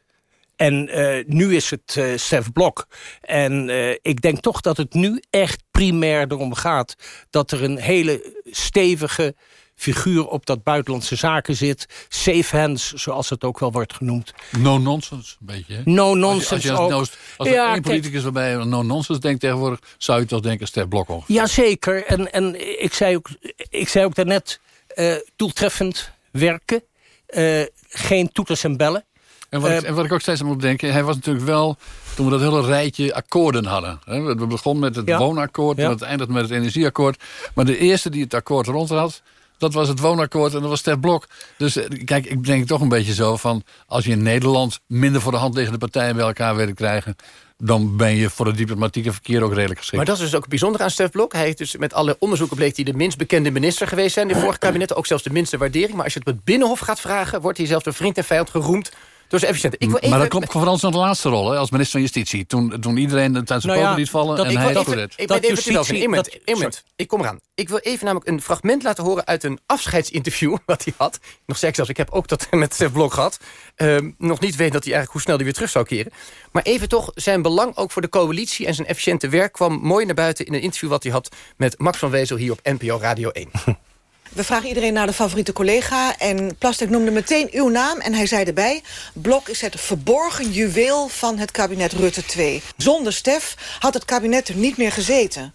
En uh, nu is het uh, Stef Blok. En ik denk toch dat het nu echt primair erom gaat... dat er een hele stevige figuur op dat buitenlandse zaken zit. Safe hands, zoals het ook wel wordt genoemd. No-nonsense, een beetje. Hè? No-nonsense Als, je, als, je als, als er ja, één politicus waarbij no-nonsense denkt tegenwoordig... zou je toch denken Stef Blok ongeveer. Jazeker. En, en ik, zei ook, ik zei ook daarnet uh, doeltreffend werken. Uh, geen toeters en bellen. En wat, ik, en wat ik ook steeds aan moet denken... hij was natuurlijk wel, toen we dat hele rijtje akkoorden hadden... We begonnen met het ja. woonakkoord... Ja. en het eindigde met het energieakkoord. Maar de eerste die het akkoord rond had... dat was het woonakkoord en dat was Stef Blok. Dus kijk, ik denk toch een beetje zo van... als je in Nederland minder voor de hand liggende partijen bij elkaar willen krijgen dan ben je voor het diplomatieke verkeer ook redelijk geschikt. Maar dat is dus ook bijzonder aan Stef Blok. Hij heeft dus met alle onderzoeken bleek hij de minst bekende minister geweest zijn... in de vorige kabinetten, ook zelfs de minste waardering. Maar als je het op het Binnenhof gaat vragen... wordt hij zelfs door vriend en vijand geroemd dus efficiënt. Ik wil even maar dat komt vooral de laatste rol, hè, als minister van Justitie. Toen, toen iedereen tijdens nou de poten liet vallen dat, en ik hij wil het even, Ik ben even justitie, in dat. Ik kom eraan. Ik wil even namelijk een fragment laten horen uit een afscheidsinterview... wat hij had. Nog zeg zelfs, ik heb ook dat met Stef Blok gehad. Um, nog niet weet dat hij eigenlijk hoe snel hij weer terug zou keren. Maar even toch, zijn belang ook voor de coalitie... en zijn efficiënte werk kwam mooi naar buiten... in een interview wat hij had met Max van Wezel hier op NPO Radio 1. We vragen iedereen naar de favoriete collega. En Plastic noemde meteen uw naam. En hij zei erbij... Blok is het verborgen juweel van het kabinet Rutte 2. Zonder Stef had het kabinet er niet meer gezeten.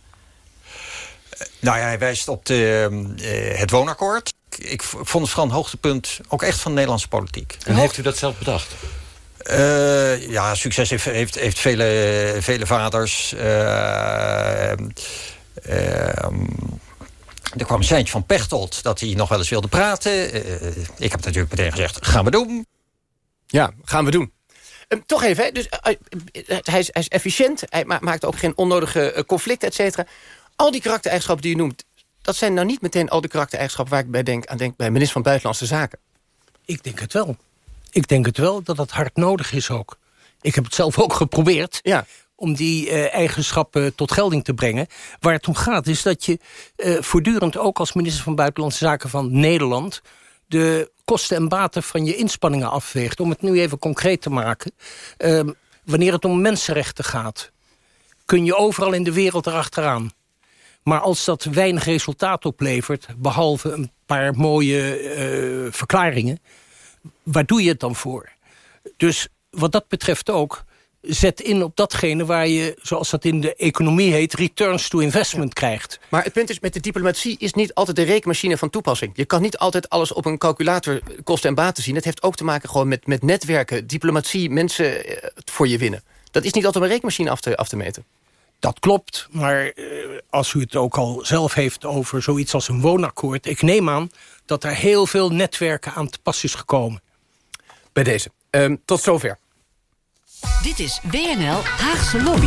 Nou ja, hij wijst op de, uh, het woonakkoord. Ik, ik, vond het vooral een hoogtepunt ook echt van de Nederlandse politiek. En heeft u dat zelf bedacht? Uh, ja, succes heeft, heeft, heeft vele, vele vaders. Uh, er kwam een seintje van Pechtold dat hij nog wel eens wilde praten. Uh, ik heb natuurlijk meteen gezegd, gaan we doen. Ja, gaan we doen. Um, toch even, hè? Dus, uh, hij, is, hij, is, efficiënt, hij ma maakt ook geen onnodige conflicten, et cetera. Al die karaktereigenschappen die je noemt... dat zijn nou niet meteen al de karaktereigenschappen... waar ik bij denk, aan denk bij minister van Buitenlandse Zaken. Ik denk het wel. Ik denk het wel dat het hard nodig is ook. Ik heb het zelf ook geprobeerd. Ja om die uh, eigenschappen tot gelding te brengen. Waar het om gaat is dat je uh, voortdurend ook als minister van Buitenlandse Zaken van Nederland... de kosten en baten van je inspanningen afweegt. Om het nu even concreet te maken. Uh, wanneer het om mensenrechten gaat... kun je overal in de wereld erachteraan. Maar als dat weinig resultaat oplevert... behalve een paar mooie uh, verklaringen... waar doe je het dan voor? Dus wat dat betreft ook zet in op datgene waar je, zoals dat in de economie heet... returns to investment ja. krijgt. Maar het punt is, met de diplomatie is niet altijd de rekenmachine van toepassing. Je kan niet altijd alles op een calculator kosten en baten zien. Het heeft ook te maken gewoon met, met netwerken, diplomatie, mensen voor je winnen. Dat is niet altijd een rekenmachine af te, af te meten. Dat klopt, maar uh, als u het ook al zelf heeft over zoiets als een woonakkoord... ik neem aan dat er heel veel netwerken aan te pas is gekomen. Bij deze. Um, tot zover. Dit is WNL Haagse Lobby.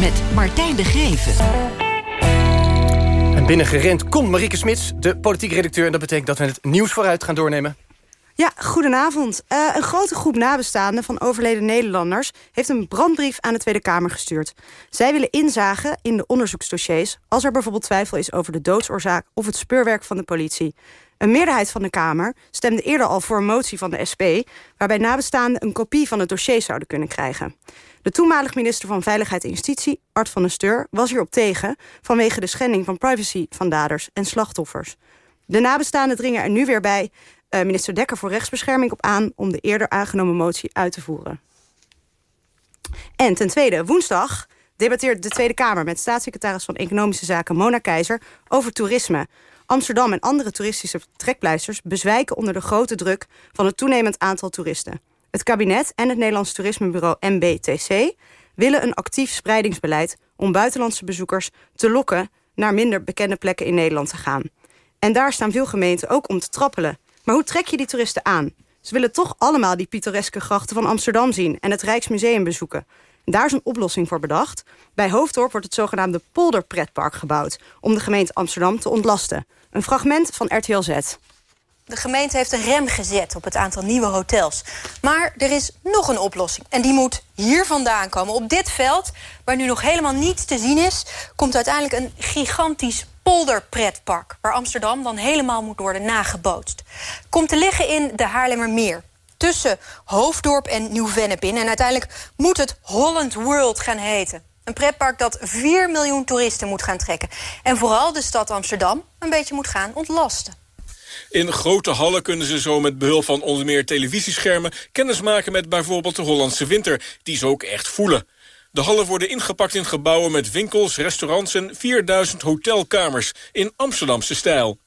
Met Martijn de Geven. En binnengerend komt Marieke Smits, de politiek redacteur. En dat betekent dat we het nieuws vooruit gaan doornemen. Ja, goedenavond. Uh, een grote groep nabestaanden van overleden Nederlanders... heeft een brandbrief aan de Tweede Kamer gestuurd. Zij willen inzagen in de onderzoeksdossiers... als er bijvoorbeeld twijfel is over de doodsoorzaak... of het speurwerk van de politie. Een meerderheid van de Kamer stemde eerder al voor een motie van de SP... waarbij nabestaanden een kopie van het dossier zouden kunnen krijgen. De toenmalig minister van Veiligheid en Justitie, Art van der Steur... was hierop tegen vanwege de schending van privacy van daders en slachtoffers. De nabestaanden dringen er nu weer bij minister Dekker voor rechtsbescherming op aan... om de eerder aangenomen motie uit te voeren. En ten tweede, woensdag debatteert de Tweede Kamer... met staatssecretaris van Economische Zaken Mona Keizer over toerisme. Amsterdam en andere toeristische trekpleisters bezwijken onder de grote druk van het toenemend aantal toeristen. Het kabinet en het Nederlands Toerismebureau MBTC willen een actief spreidingsbeleid om buitenlandse bezoekers te lokken naar minder bekende plekken in Nederland te gaan. En daar staan veel gemeenten ook om te trappelen. Maar hoe trek je die toeristen aan? Ze willen toch allemaal die pittoreske grachten van Amsterdam zien en het Rijksmuseum bezoeken. Daar is een oplossing voor bedacht. Bij Hoofddorp wordt het zogenaamde polderpretpark gebouwd... om de gemeente Amsterdam te ontlasten. Een fragment van RTL Z. De gemeente heeft een rem gezet op het aantal nieuwe hotels. Maar er is nog een oplossing. En die moet hier vandaan komen. Op dit veld, waar nu nog helemaal niets te zien is... komt uiteindelijk een gigantisch polderpretpark... waar Amsterdam dan helemaal moet worden nagebootst. Komt te liggen in de Haarlemmermeer tussen Hoofddorp en Nieuw-Vennepin. En uiteindelijk moet het Holland World gaan heten. Een pretpark dat 4 miljoen toeristen moet gaan trekken. En vooral de stad Amsterdam een beetje moet gaan ontlasten. In grote hallen kunnen ze zo met behulp van onder meer televisieschermen... kennis maken met bijvoorbeeld de Hollandse winter, die ze ook echt voelen. De hallen worden ingepakt in gebouwen met winkels, restaurants en 4000 hotelkamers in Amsterdamse stijl.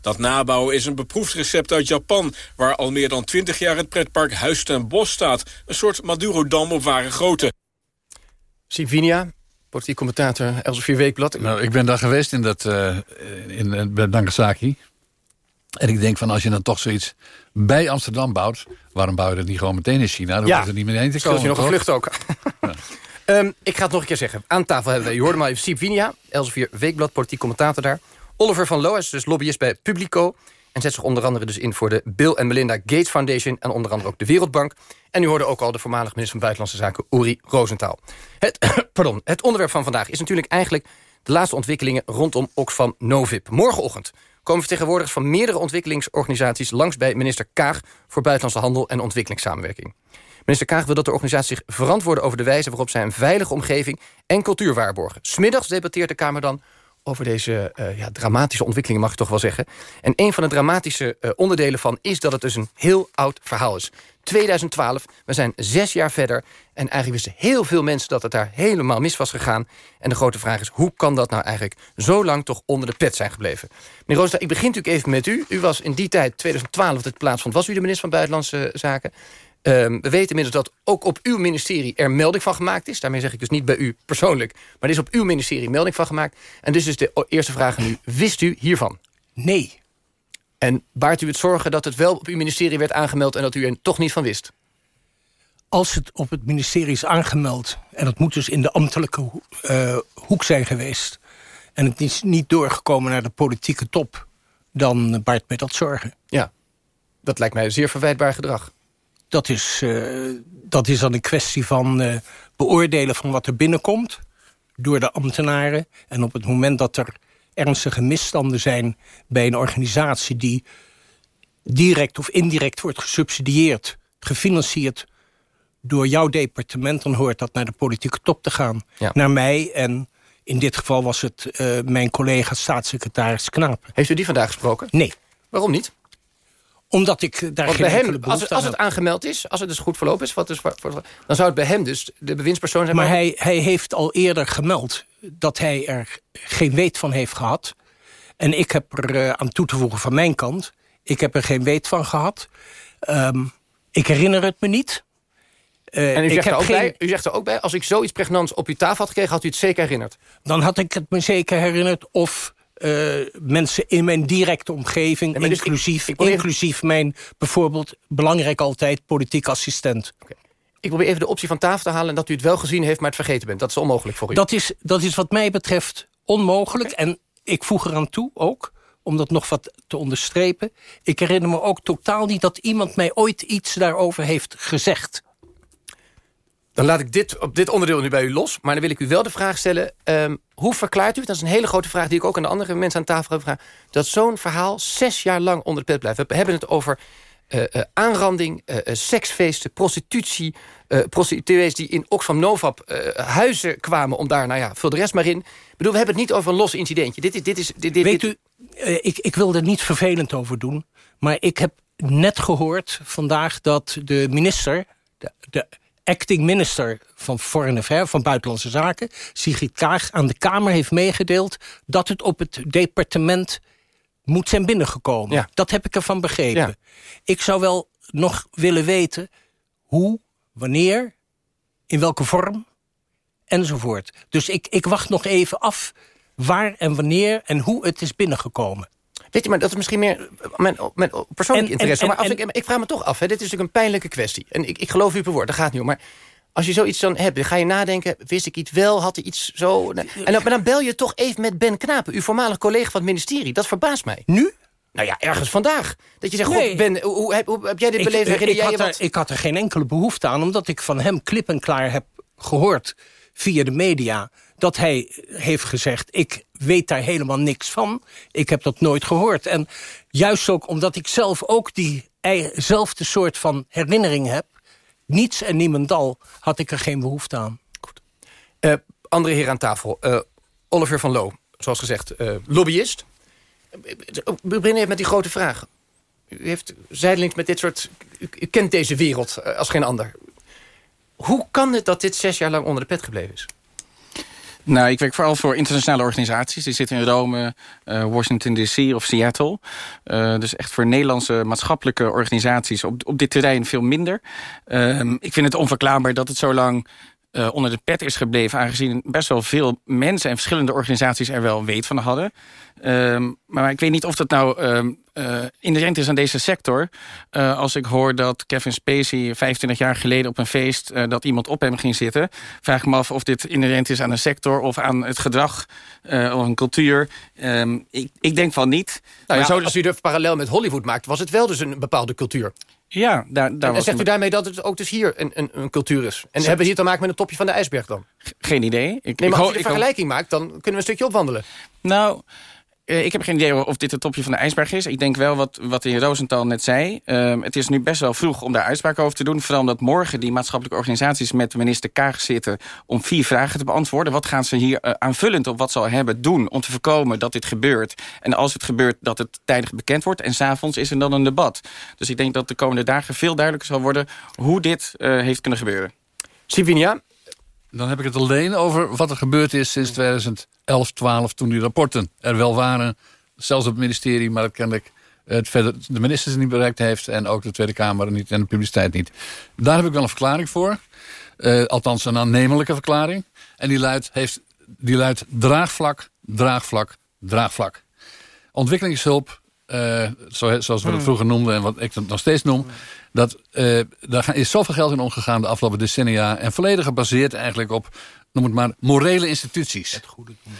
Dat nabouwen is een beproefd recept uit Japan... waar al meer dan 20 jaar het pretpark Huis ten Bos staat. Een soort Maduro-dam op ware grootte. Sivinia, politiek commentator Elsevier Weekblad. Nou, ik ben daar geweest in, dat, uh, in, in Nagasaki. En ik denk van als je dan toch zoiets bij Amsterdam bouwt... waarom bouw je dat niet gewoon meteen in China? Dan ja, er niet meteen te komen. je nog een vlucht ook. Ja. um, ik ga het nog een keer zeggen. Aan tafel hebben we, je hoorde maar even Siep Winia... Elsevier Weekblad, politiek commentator daar. Oliver van Loos, dus lobbyist bij Publico... en zet zich onder andere dus in voor de Bill en Melinda Gates Foundation... en onder andere ook de Wereldbank. En u hoorde ook al de voormalig minister van Buitenlandse Zaken... Uri Rosenthal. Het, pardon, het onderwerp van vandaag is natuurlijk eigenlijk... de laatste ontwikkelingen rondom Oxfam Novib. Morgenochtend komen vertegenwoordigers van meerdere ontwikkelingsorganisaties... langs bij minister Kaag voor Buitenlandse Handel en Ontwikkelingssamenwerking. Minister Kaag wil dat de organisatie zich verantwoorden over de wijze... waarop zij een veilige omgeving en cultuur waarborgen. Smiddags debatteert de Kamer dan over deze uh, ja, dramatische ontwikkelingen, mag ik toch wel zeggen. En een van de dramatische uh, onderdelen van is dat het dus een heel oud verhaal is. 2012, we zijn zes jaar verder... en eigenlijk wisten heel veel mensen dat het daar helemaal mis was gegaan. En de grote vraag is, hoe kan dat nou eigenlijk zo lang toch onder de pet zijn gebleven? Meneer Rooster, ik begin natuurlijk even met u. U was in die tijd, 2012, dat het plaatsvond, was u de minister van Buitenlandse Zaken. Um, we weten inmiddels dat ook op uw ministerie er melding van gemaakt is. Daarmee zeg ik dus niet bij u persoonlijk. Maar er is op uw ministerie melding van gemaakt. En dus is de eerste vraag aan u. Wist u hiervan? Nee. En baart u het zorgen dat het wel op uw ministerie werd aangemeld... en dat u er toch niet van wist? Als het op het ministerie is aangemeld... en dat moet dus in de ambtelijke uh, hoek zijn geweest... en het is niet doorgekomen naar de politieke top... dan baart mij dat zorgen. Ja, dat lijkt mij een zeer verwijtbaar gedrag dat is, uh, dat is dan een kwestie van uh, beoordelen van wat er binnenkomt... door de ambtenaren. En op het moment dat er ernstige misstanden zijn bij een organisatie... die direct of indirect wordt gesubsidieerd, gefinancierd... door jouw departement, dan hoort dat naar de politieke top te gaan. Ja. Naar mij en in dit geval was het uh, mijn collega staatssecretaris Knapen. Heeft u die vandaag gesproken? Nee. Waarom niet? Omdat ik daar geen hem, als, het, als het aangemeld is, als het dus goed verlopen is... Wat dus, dan zou het bij hem dus de bewindspersoon zijn. Maar hij, hij heeft al eerder gemeld dat hij er geen weet van heeft gehad. En ik heb er uh, aan toe te voegen van mijn kant. Ik heb er geen weet van gehad. Um, ik herinner het me niet. Uh, en u zegt, er ook geen... bij, u zegt er ook bij, als ik zoiets pregnants op uw tafel had gekregen... had u het zeker herinnerd? Dan had ik het me zeker herinnerd of uh, mensen in mijn directe omgeving, dus inclusief, inclusief mijn bijvoorbeeld belangrijk altijd politiek assistent. Okay. Ik probeer even de optie van tafel te halen... en dat u het wel gezien heeft, maar het vergeten bent. Dat is onmogelijk voor u. Dat is, dat is wat mij betreft onmogelijk. Okay. En ik voeg eraan toe ook, om dat nog wat te onderstrepen... ik herinner me ook totaal niet dat iemand mij ooit iets daarover heeft gezegd. Dan laat ik dit, op dit onderdeel nu bij u los. Maar dan wil ik u wel de vraag stellen... Ehm, hoe verklaart u, dat is een hele grote vraag... die ik ook aan de andere mensen aan tafel heb gevraagd... dat zo'n verhaal zes jaar lang onder de pet blijft? We hebben het over uh, uh, aanranding, uh, seksfeesten, prostitutie... prostituees die in Oxfam Novab huizen kwamen... om daar, nou ja, vul de rest maar in. Ik bedoel, we hebben het niet over een los incidentje. Dit is, dit is, dit, dit, Weet u, ik, ik wil er niet vervelend over doen... maar ik heb net gehoord vandaag dat de minister... de, de acting minister van Foreign Affairs, van Buitenlandse Zaken... Sigrid Kaag aan de Kamer heeft meegedeeld... dat het op het departement moet zijn binnengekomen. Ja. Dat heb ik ervan begrepen. Ik zou wel nog willen weten hoe, wanneer, in welke vorm enzovoort. Dus ik, ik wacht nog even af waar en wanneer en hoe het is binnengekomen. Weet je, maar dat is misschien meer mijn, mijn persoonlijk En- interesse. en- maar als en- ik, ik vraag me toch af, hè, dit is natuurlijk een pijnlijke kwestie. En ik, ik geloof u per woord, daar gaat het niet om. Maar als je zoiets dan hebt, dan ga je nadenken... wist ik iets wel, had hij iets zo... En dan, maar dan bel je toch even met Ben Knapen... uw voormalig collega van het ministerie. Dat verbaast mij. Nu? Nou ja, ergens vandaag. Dat je zegt, Nee. God, Ben, hoe, hoe, heb, hoe heb jij dit Ik, beleefd? ik, had er, ik had er geen enkele behoefte aan... omdat ik van hem klip en klaar heb gehoord via de media... dat hij heeft gezegd, ik weet daar helemaal niks van. Ik heb dat nooit gehoord. En juist ook omdat ik zelf ook diezelfde soort van herinnering heb... niets en niemendal had ik er geen behoefte aan. Eh, andere heer aan tafel. Eh, Oliver van Loo, zoals gezegd, eh, lobbyist. We beginnen met die grote vraag. U heeft zijdelings met dit soort... U, u kent deze wereld als geen ander. Hoe kan het dat dit zes jaar lang onder de pet gebleven is? Nou, ik werk vooral voor internationale organisaties. Die zitten in Rome, eh, Washington D.C. of Seattle. Eh, dus echt voor Nederlandse maatschappelijke organisaties op, op dit terrein veel minder. Ehm, ik vind het onverklaarbaar dat het zo lang eh, onder de pet is gebleven... aangezien best wel veel mensen en verschillende organisaties er wel weet van hadden. Ehm, maar ik weet niet of dat nou eh, inherent is aan deze sector. Eh, als ik hoor dat Kevin Spacey 25 jaar geleden op een feest... dat iemand op hem ging zitten... vraag ik me af of dit inherent is aan een sector... of aan het gedrag of een cultuur. Ehm, ik, ik denk van niet. Nou Maar ja, zo- als u de parallel met Hollywood maakt... was het wel dus een bepaalde cultuur. Ja, daar, daar en was zegt u daarmee dat het ook dus hier een, een, een cultuur is? En hebben we hier te maken met een topje van de ijsberg dan? Geen idee. Ik, Nee, maar als je de vergelijking maakt... dan kunnen we een stukje opwandelen. Nou, eh, ik heb geen idee of dit het topje van de ijsberg is. Ik denk wel wat, wat heer Rosenthal net zei. Ehm, het is nu best wel vroeg om daar uitspraak over te doen. Vooral omdat morgen die maatschappelijke organisaties met minister Kaag zitten... om vier vragen te beantwoorden. Wat gaan ze hier eh, aanvullend op wat ze al hebben doen... om te voorkomen dat dit gebeurt. En als het gebeurt, dat het tijdig bekend wordt. En s'avonds is er dan een debat. Dus ik denk dat de komende dagen veel duidelijker zal worden... hoe dit eh, heeft kunnen gebeuren. Sivinia? Dan heb ik het alleen over wat er gebeurd is sinds 2011, 12... toen die rapporten er wel waren. Zelfs op het ministerie, maar dat kennelijk het verder de ministers niet bereikt heeft... en ook de Tweede Kamer niet en de publiciteit niet. Daar heb ik wel een verklaring voor. Eh, althans, een aannemelijke verklaring. En die luidt, heeft, die luidt draagvlak, draagvlak, draagvlak. Ontwikkelingshulp, eh, zo, zoals we dat Hmm. vroeger noemden... en wat ik dat nog steeds noem... Dat, eh, daar is zoveel geld in omgegaan de afgelopen decennia... en volledig gebaseerd eigenlijk op, noem het maar, morele instituties. Het goede doen.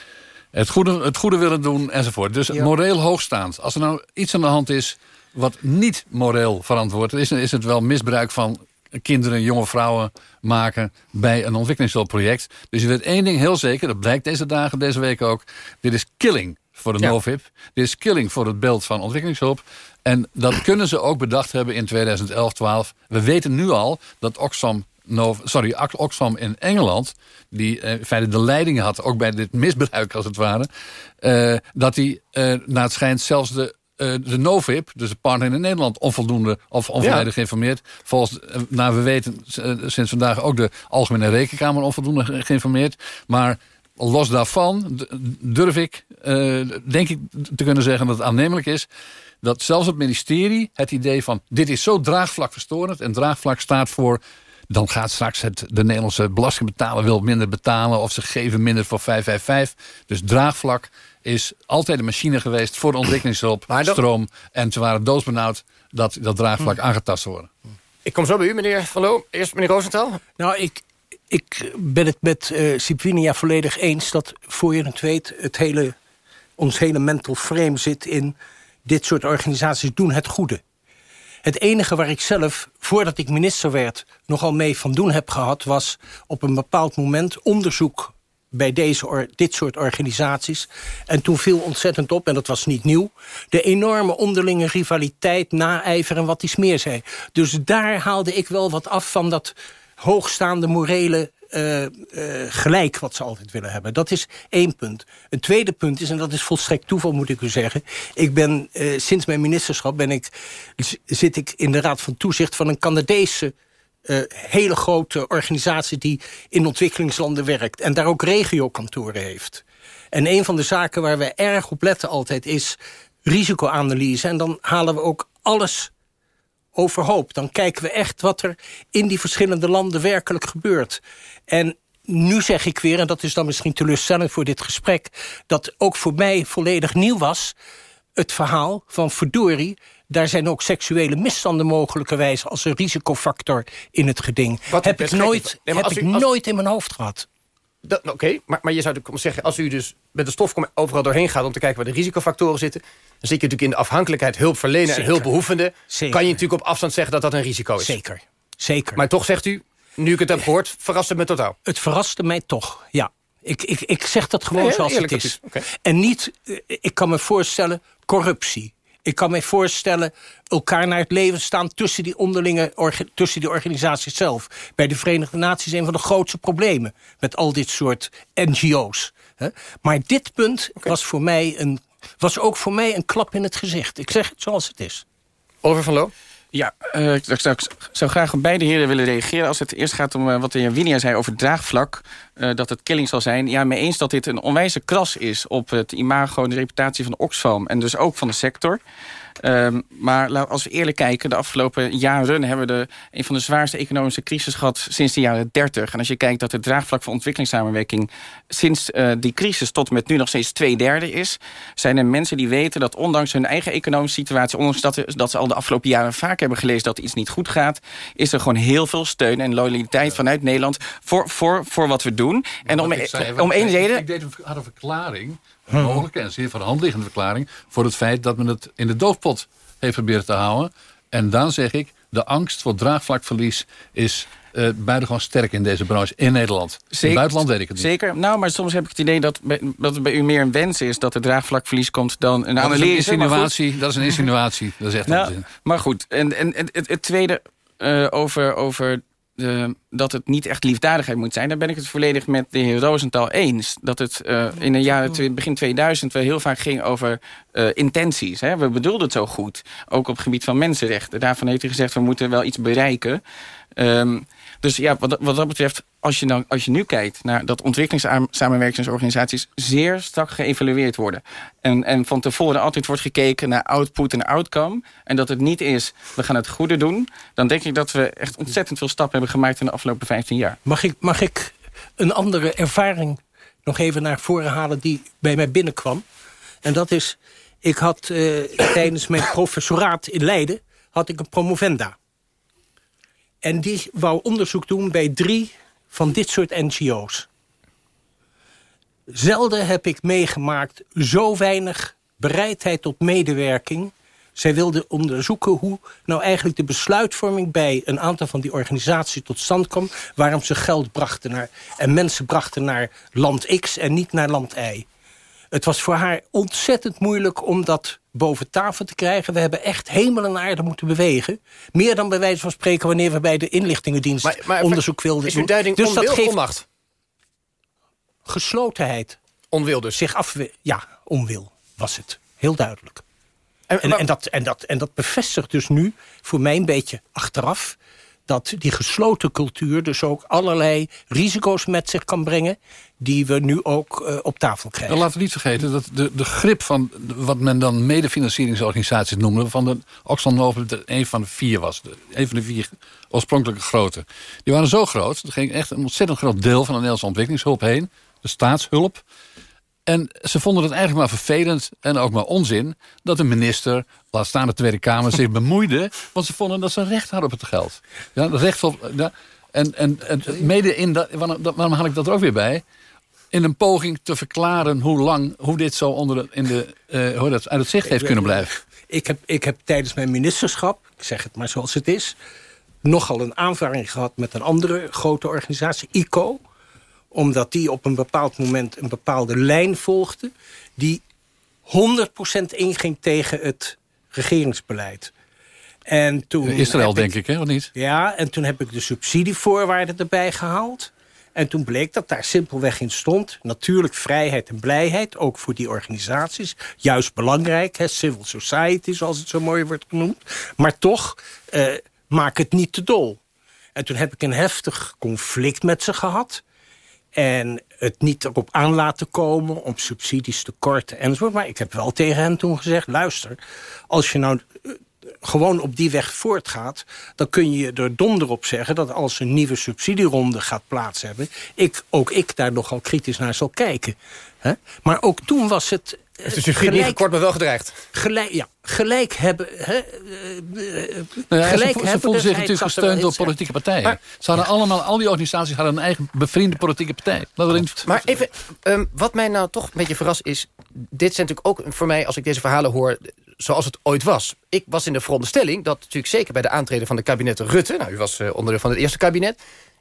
Het goede, het goede willen doen enzovoort. Dus moreel hoogstaand. Als er nou iets aan de hand is wat niet moreel verantwoord is... dan is het wel misbruik van kinderen, jonge vrouwen maken... bij een ontwikkelingshulpproject. Dus je weet één ding heel zeker, dat blijkt deze dagen, deze week ook... dit is killing voor de Ja. NoVip. Dit is killing voor het beeld van ontwikkelingshulp. En dat kunnen ze ook bedacht hebben in 2011, 12. We weten nu al dat Oxfam, sorry, Ox- Oxfam in Engeland... die eh, in feite de leiding had, ook bij dit misbruik als het ware... eh, dat die, eh naar het schijnt, zelfs de, de NoVip, dus de partner in Nederland... onvoldoende of onvolledig Ja. geïnformeerd. Volgens, naar we weten, sinds vandaag ook de Algemene Rekenkamer onvoldoende ge- geïnformeerd. Maar los daarvan durf ik, eh, denk ik te kunnen zeggen dat het aannemelijk is... dat zelfs het ministerie het idee van... dit is zo draagvlak verstorend en draagvlak staat voor... dan gaat straks het, de Nederlandse belastingbetaler wil minder betalen... of ze geven minder voor 555. Dus draagvlak is altijd een machine geweest voor de ontwikkelingshulp, stroom. En ze waren doodsbenauwd dat dat draagvlak aangetast zou worden. Ik kom zo bij u, meneer Van Loo. Eerst meneer Rosenthal. Nou, ik, ik ben het met Sipinia volledig eens... dat voor je het weet het hele, ons hele mental frame zit in... dit soort organisaties doen het goede. Het enige waar ik zelf, voordat ik minister werd... nogal mee van doen heb gehad... was op een bepaald moment onderzoek bij deze dit soort organisaties. En toen viel ontzettend op, en dat was niet nieuw... de enorme onderlinge rivaliteit, naijver en wat iets meer zei. Dus daar haalde ik wel wat af van dat hoogstaande morele uh, uh, gelijk wat ze altijd willen hebben. Dat is één punt. Een tweede punt is, en dat is volstrekt toeval moet ik u zeggen... ik ben uh, sinds mijn ministerschap ben ik, zit ik in de Raad van Toezicht... van een Canadese hele grote organisatie die in ontwikkelingslanden werkt... en daar ook regiokantoren heeft. En een van de zaken waar we erg op letten altijd is risicoanalyse. En dan halen we ook alles overhoop. Dan kijken we echt wat er in die verschillende landen werkelijk gebeurt. En nu zeg ik weer, en dat is dan misschien teleurstellend voor dit gesprek... dat ook voor mij volledig nieuw was... het verhaal van verdorie... daar zijn ook seksuele misstanden mogelijkerwijs... als een risicofactor in het geding. Wat heb ik, nooit, nee, heb ik nooit in mijn hoofd gehad. Oké, maar, maar je zou natuurlijk zeggen... als u dus met de stof overal doorheen gaat... om te kijken waar de risicofactoren zitten... dan zit je natuurlijk in de afhankelijkheid hulpverlener en hulpbehoevende. Zeker. Kan je natuurlijk op afstand zeggen dat dat een risico is. Zeker, zeker. Maar toch zegt u, nu ik het heb gehoord, verrast het me totaal. Het verraste mij toch, ja. Ik, ik, ik zeg dat gewoon zoals het is. En niet, eh, ik kan me voorstellen, corruptie. Ik kan me voorstellen elkaar naar het leven staan tussen die onderlinge tussen die organisaties zelf. Bij de Verenigde Naties een van de grootste problemen met al dit soort NGO's. Maar dit punt was, voor mij een, was ook voor mij een klap in het gezicht. Ik zeg het zoals het is. Oliver van Loo? Ja, uh, ik, zou, zou, graag op beide heren willen reageren. Als het eerst gaat om uh, wat de heer Winia zei over draagvlak... Uh, dat het killing zal zijn. Ja, mee eens dat dit een onwijze kras is op het imago en de reputatie van Oxfam... en dus ook van de sector. Um, maar als we eerlijk kijken, de afgelopen jaren hebben we de, een van de zwaarste economische crisis gehad sinds de jaren 30. En als je kijkt dat het draagvlak van ontwikkelingssamenwerking sinds uh, die crisis tot en met nu nog steeds twee derde is, zijn er mensen die weten dat ondanks hun eigen economische situatie, ondanks dat, dat ze al de afgelopen jaren vaak hebben gelezen dat iets niet goed gaat, is er gewoon heel veel steun en loyaliteit vanuit Nederland voor, voor, voor wat we doen. en om, zei, om één reden... Ik deed een, had een verklaring een mogelijke en zeer van de hand liggende verklaring... voor het feit dat men het in de doofpot heeft proberen te houden. En dan zeg ik, de angst voor draagvlakverlies is uh, buitengewoon sterk in deze branche in Nederland. Zeker, in het buitenland weet ik het niet. Zeker. Nou, maar soms heb ik het idee dat, dat het bij u meer een wens is... dat het draagvlakverlies komt dan een analyse. Dat is een insinuatie. Dat is een insinuatie. Dat is echt nou, Maar goed, en, en, het, het tweede uh, over, over uh, dat het niet echt liefdadigheid moet zijn... daar ben ik het volledig met de heer Rosenthal eens. Dat het uh, in de jaren begin 2000 wel heel vaak ging over uh, intenties. Hè? We bedoelden het zo goed, ook op het gebied van mensenrechten. Daarvan heeft hij gezegd, we moeten wel iets bereiken... Um, dus ja, wat, wat dat betreft, als je, nou, als je nu kijkt naar dat ontwikkelingssamenwerkingsorganisaties zeer strak geëvalueerd worden. En, en van tevoren altijd wordt gekeken naar output en outcome. En dat het niet is, we gaan het goede doen. Dan denk ik dat we echt ontzettend veel stappen hebben gemaakt in de afgelopen 15 jaar. Mag ik, mag ik een andere ervaring nog even naar voren halen die bij mij binnenkwam? En dat is, ik had uh, tijdens mijn professoraat in Leiden had ik een promovenda. En die wou onderzoek doen bij drie van dit soort NGO's. Zelden heb ik meegemaakt zo weinig bereidheid tot medewerking. Zij wilden onderzoeken hoe nou eigenlijk de besluitvorming... bij een aantal van die organisaties tot stand kwam... waarom ze geld brachten naar, en mensen brachten naar land X en niet naar land Y. Het was voor haar ontzettend moeilijk om dat boven tafel te krijgen. We hebben echt hemel en aarde moeten bewegen. Meer dan bij wijze van spreken wanneer we bij de inlichtingendienst maar, maar, onderzoek wilden is doen. duiding dus onwil dat geeft onmacht? Geslotenheid. Onwil dus? Zich af, ja, onwil was het. Heel duidelijk. En, en, en, dat, en, dat, en dat bevestigt dus nu voor mij een beetje achteraf dat die gesloten cultuur dus ook allerlei risico's met zich kan brengen... die we nu ook uh, op tafel krijgen. Dan laten we niet vergeten dat de, de grip van wat men dan medefinancieringsorganisaties noemde... van de Oxfam Novib een van de vier was. Een van de vier oorspronkelijke grote. Die waren zo groot, er ging echt een ontzettend groot deel... van de Nederlandse ontwikkelingshulp heen. De staatshulp. En ze vonden het eigenlijk maar vervelend en ook maar onzin... dat de minister, laat staan de Tweede Kamer, zich bemoeide... want ze vonden dat ze recht hadden op het geld. Ja, recht op, en, en, en mede in dat, waarom haal ik dat er ook weer bij... in een poging te verklaren hoe lang, hoe dit zo onder de, in de, uh, hoe dat uit het zicht heeft kunnen blijven. Ik heb, ik heb tijdens mijn ministerschap ik zeg het maar zoals het is... nogal een aanvaring gehad met een andere grote organisatie, ICO. Omdat die op een bepaald moment een bepaalde lijn volgde... die 100% inging tegen het regeringsbeleid. En toen Israël, denk ik, hè, of niet? Ja, en toen heb ik de subsidievoorwaarden erbij gehaald. En toen bleek dat daar simpelweg in stond... natuurlijk vrijheid en blijheid, ook voor die organisaties. Juist belangrijk, hè, civil society, zoals het zo mooi wordt genoemd. Maar toch, eh, maak het niet te dol. En toen heb ik een heftig conflict met ze gehad. En het niet erop aan laten komen om subsidies te korten enzovoort. Maar ik heb wel tegen hen toen gezegd... luister, als je nou eh, gewoon op die weg voortgaat... dan kun je er donder op zeggen dat als een nieuwe subsidieronde gaat plaats hebben... Ik, ook ik daar nogal kritisch naar zal kijken. Hè? Maar ook toen was het... eh, Het is dus niet gekort, maar wel gedreigd. Gelijk, ja, gelijk hebben... Hè, eh, eh, Nou ja, gelijk ze, ze hebben, voelden zich natuurlijk gesteund door politieke partijen. ze hadden allemaal, al die organisaties hadden een eigen bevriende politieke partij. Laten we erin- Maar even, ehm, wat mij nou toch een beetje verrast is... dit zijn natuurlijk ook voor mij, als ik deze verhalen hoor... zoals het ooit was. Ik was in de veronderstelling dat natuurlijk zeker bij de aantreden van de kabinetten Rutte... nou, u was onderdeel van het eerste kabinet...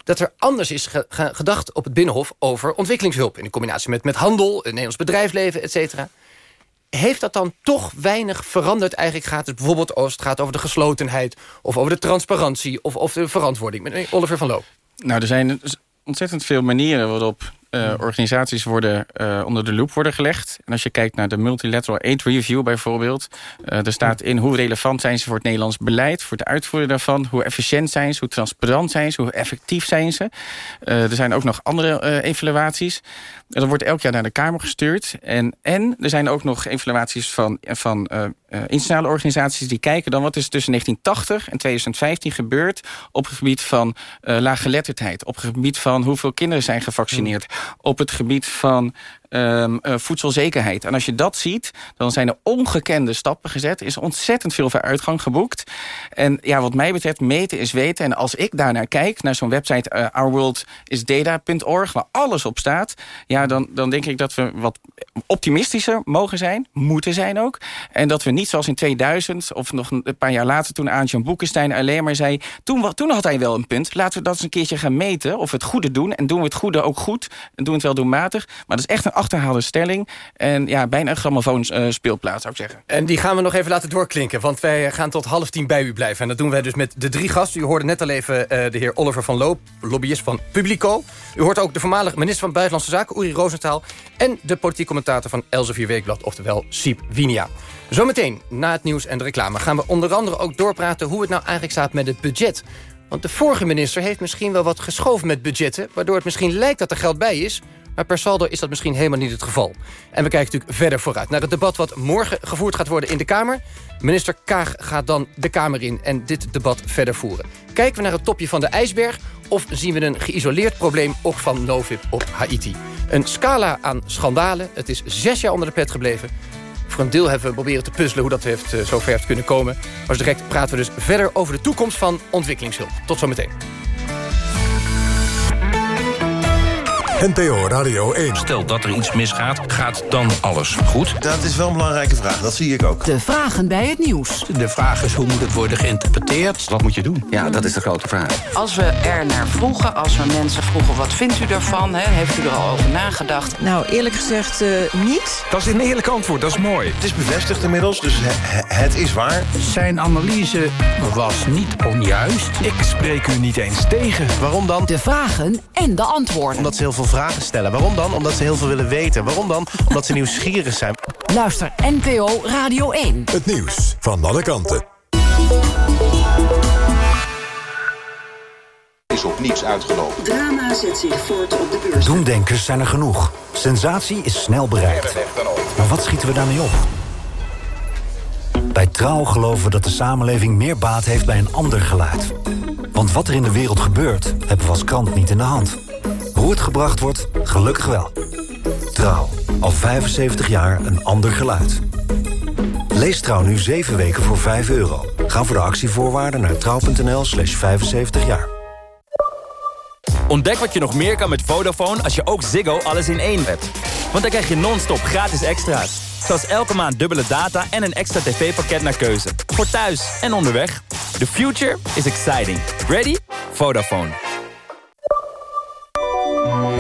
dat er anders is ge- ge- gedacht op het Binnenhof over ontwikkelingshulp... in combinatie met, met handel, het Nederlands bedrijfsleven, et cetera. Heeft dat dan toch weinig veranderd? Eigenlijk gaat het bijvoorbeeld als het gaat over de geslotenheid... of over de transparantie of, of de verantwoording. Oliver van Loo. Nou, er zijn ontzettend veel manieren waarop eh, organisaties worden, eh, onder de loep worden gelegd. En als je kijkt naar de Multilateral Aid Review bijvoorbeeld... eh, er staat in hoe relevant zijn ze voor het Nederlands beleid... voor het uitvoeren daarvan, hoe efficiënt zijn ze... hoe transparant zijn ze, hoe effectief zijn ze. Er zijn ook nog andere evaluaties. En dat wordt elk jaar naar de Kamer gestuurd. En, en er zijn ook nog evaluaties van, van internationale organisaties... die kijken dan wat is tussen 1980 en 2015 gebeurd... op het gebied van laaggeletterdheid. Op het gebied van hoeveel kinderen zijn gevaccineerd. Op het gebied van ehm, eh, voedselzekerheid. En als je dat ziet, dan zijn er ongekende stappen gezet. Is ontzettend veel vooruitgang geboekt. En ja, wat mij betreft, meten is weten. En als ik daarnaar kijk, naar zo'n website uh, ourworldisdata.org... waar alles op staat, ja, dan, dan denk ik dat we wat optimistischer mogen zijn. Moeten zijn ook. En dat we niet zoals in 2000 of nog een paar jaar later... toen Aantjan Boekenstein alleen maar zei... Toen, toen had hij wel een punt. Laten we dat eens een keertje gaan meten. Of we het goede doen. En doen we het goede ook goed. En doen we het wel doelmatig. Maar dat is echt een achterhaalde stelling. En ja, bijna een grammofoon eh, speelplaats, zou ik zeggen. En die gaan we nog even laten doorklinken. Want wij gaan tot half tien bij u blijven. En dat doen wij dus met de drie gasten. U hoorde net al even eh, de heer Oliver van Loop, lobbyist van Publico. U hoort ook de voormalige minister van Buitenlandse Zaken, Uri Rosenthal. En de politiek commentator van Elsevier Weekblad, oftewel Siep Winia. Zometeen, na het nieuws en de reclame, gaan we onder andere ook doorpraten... hoe het nou eigenlijk staat met het budget. Want de vorige minister heeft misschien wel wat geschoven met budgetten... waardoor het misschien lijkt dat er geld bij is... Maar per saldo is dat misschien helemaal niet het geval. En we kijken natuurlijk verder vooruit naar het debat... wat morgen gevoerd gaat worden in de Kamer. Minister Kaag gaat dan de Kamer in en dit debat verder voeren. Kijken we naar het topje van de ijsberg... of zien we een geïsoleerd probleem ook van Novib op Haiti? Een scala aan schandalen. Het is zes jaar onder de pet gebleven. Voor een deel hebben we proberen te puzzelen hoe dat heeft, uh, zover heeft kunnen komen. Maar zo direct praten we dus verder over de toekomst van ontwikkelingshulp. Tot zometeen. NPO Radio 1. Stel dat er iets misgaat, gaat dan alles goed? Dat is wel een belangrijke vraag, dat zie ik ook. De vragen bij het nieuws. De vraag is hoe moet het worden geïnterpreteerd? Wat moet je doen? Ja, dat is de grote vraag. Als we er naar vroegen, als we mensen vroegen wat vindt u ervan? Hè? Heeft u er al over nagedacht? Nou, eerlijk gezegd uh, niet. Dat is een eerlijk antwoord, dat is mooi. Het is bevestigd inmiddels, dus het is waar. Zijn analyse was niet onjuist. Ik spreek u niet eens tegen. Waarom dan? De vragen en de antwoorden. Omdat ze heel veel vragen stellen. Waarom dan? Omdat ze heel veel willen weten. Waarom dan? Omdat ze nieuwsgierig zijn. Luister NPO Radio 1. Het nieuws van alle kanten. is op niets uitgelopen. Drama zet zich voort op de beurs. Doemdenkers zijn er genoeg. Sensatie is snel bereikt. Maar wat schieten we daarmee op? Bij Trouw geloven we dat de samenleving meer baat heeft bij een ander geluid. Want wat er in de wereld gebeurt, hebben we als krant niet in de hand. Hoe het gebracht wordt, gelukkig wel. Trouw, al 75 jaar een ander geluid. Lees Trouw nu 7 weken voor 5 euro. Ga voor de actievoorwaarden naar trouw.nl slash 75 jaar. Ontdek wat je nog meer kan met Vodafone als je ook Ziggo alles in één hebt. Want dan krijg je non-stop gratis extra's. Zoals elke maand dubbele data en een extra tv-pakket naar keuze. Voor thuis en onderweg. The future is exciting. Ready? Vodafone.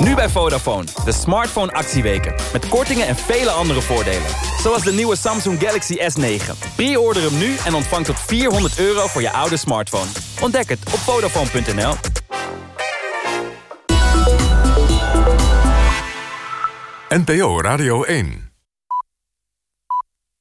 Nu bij Vodafone, de smartphone actieweken. Met kortingen en vele andere voordelen. Zoals de nieuwe Samsung Galaxy S9. Pre-order hem nu en ontvang tot 400 euro voor je oude smartphone. Ontdek het op Vodafone.nl. NPO Radio 1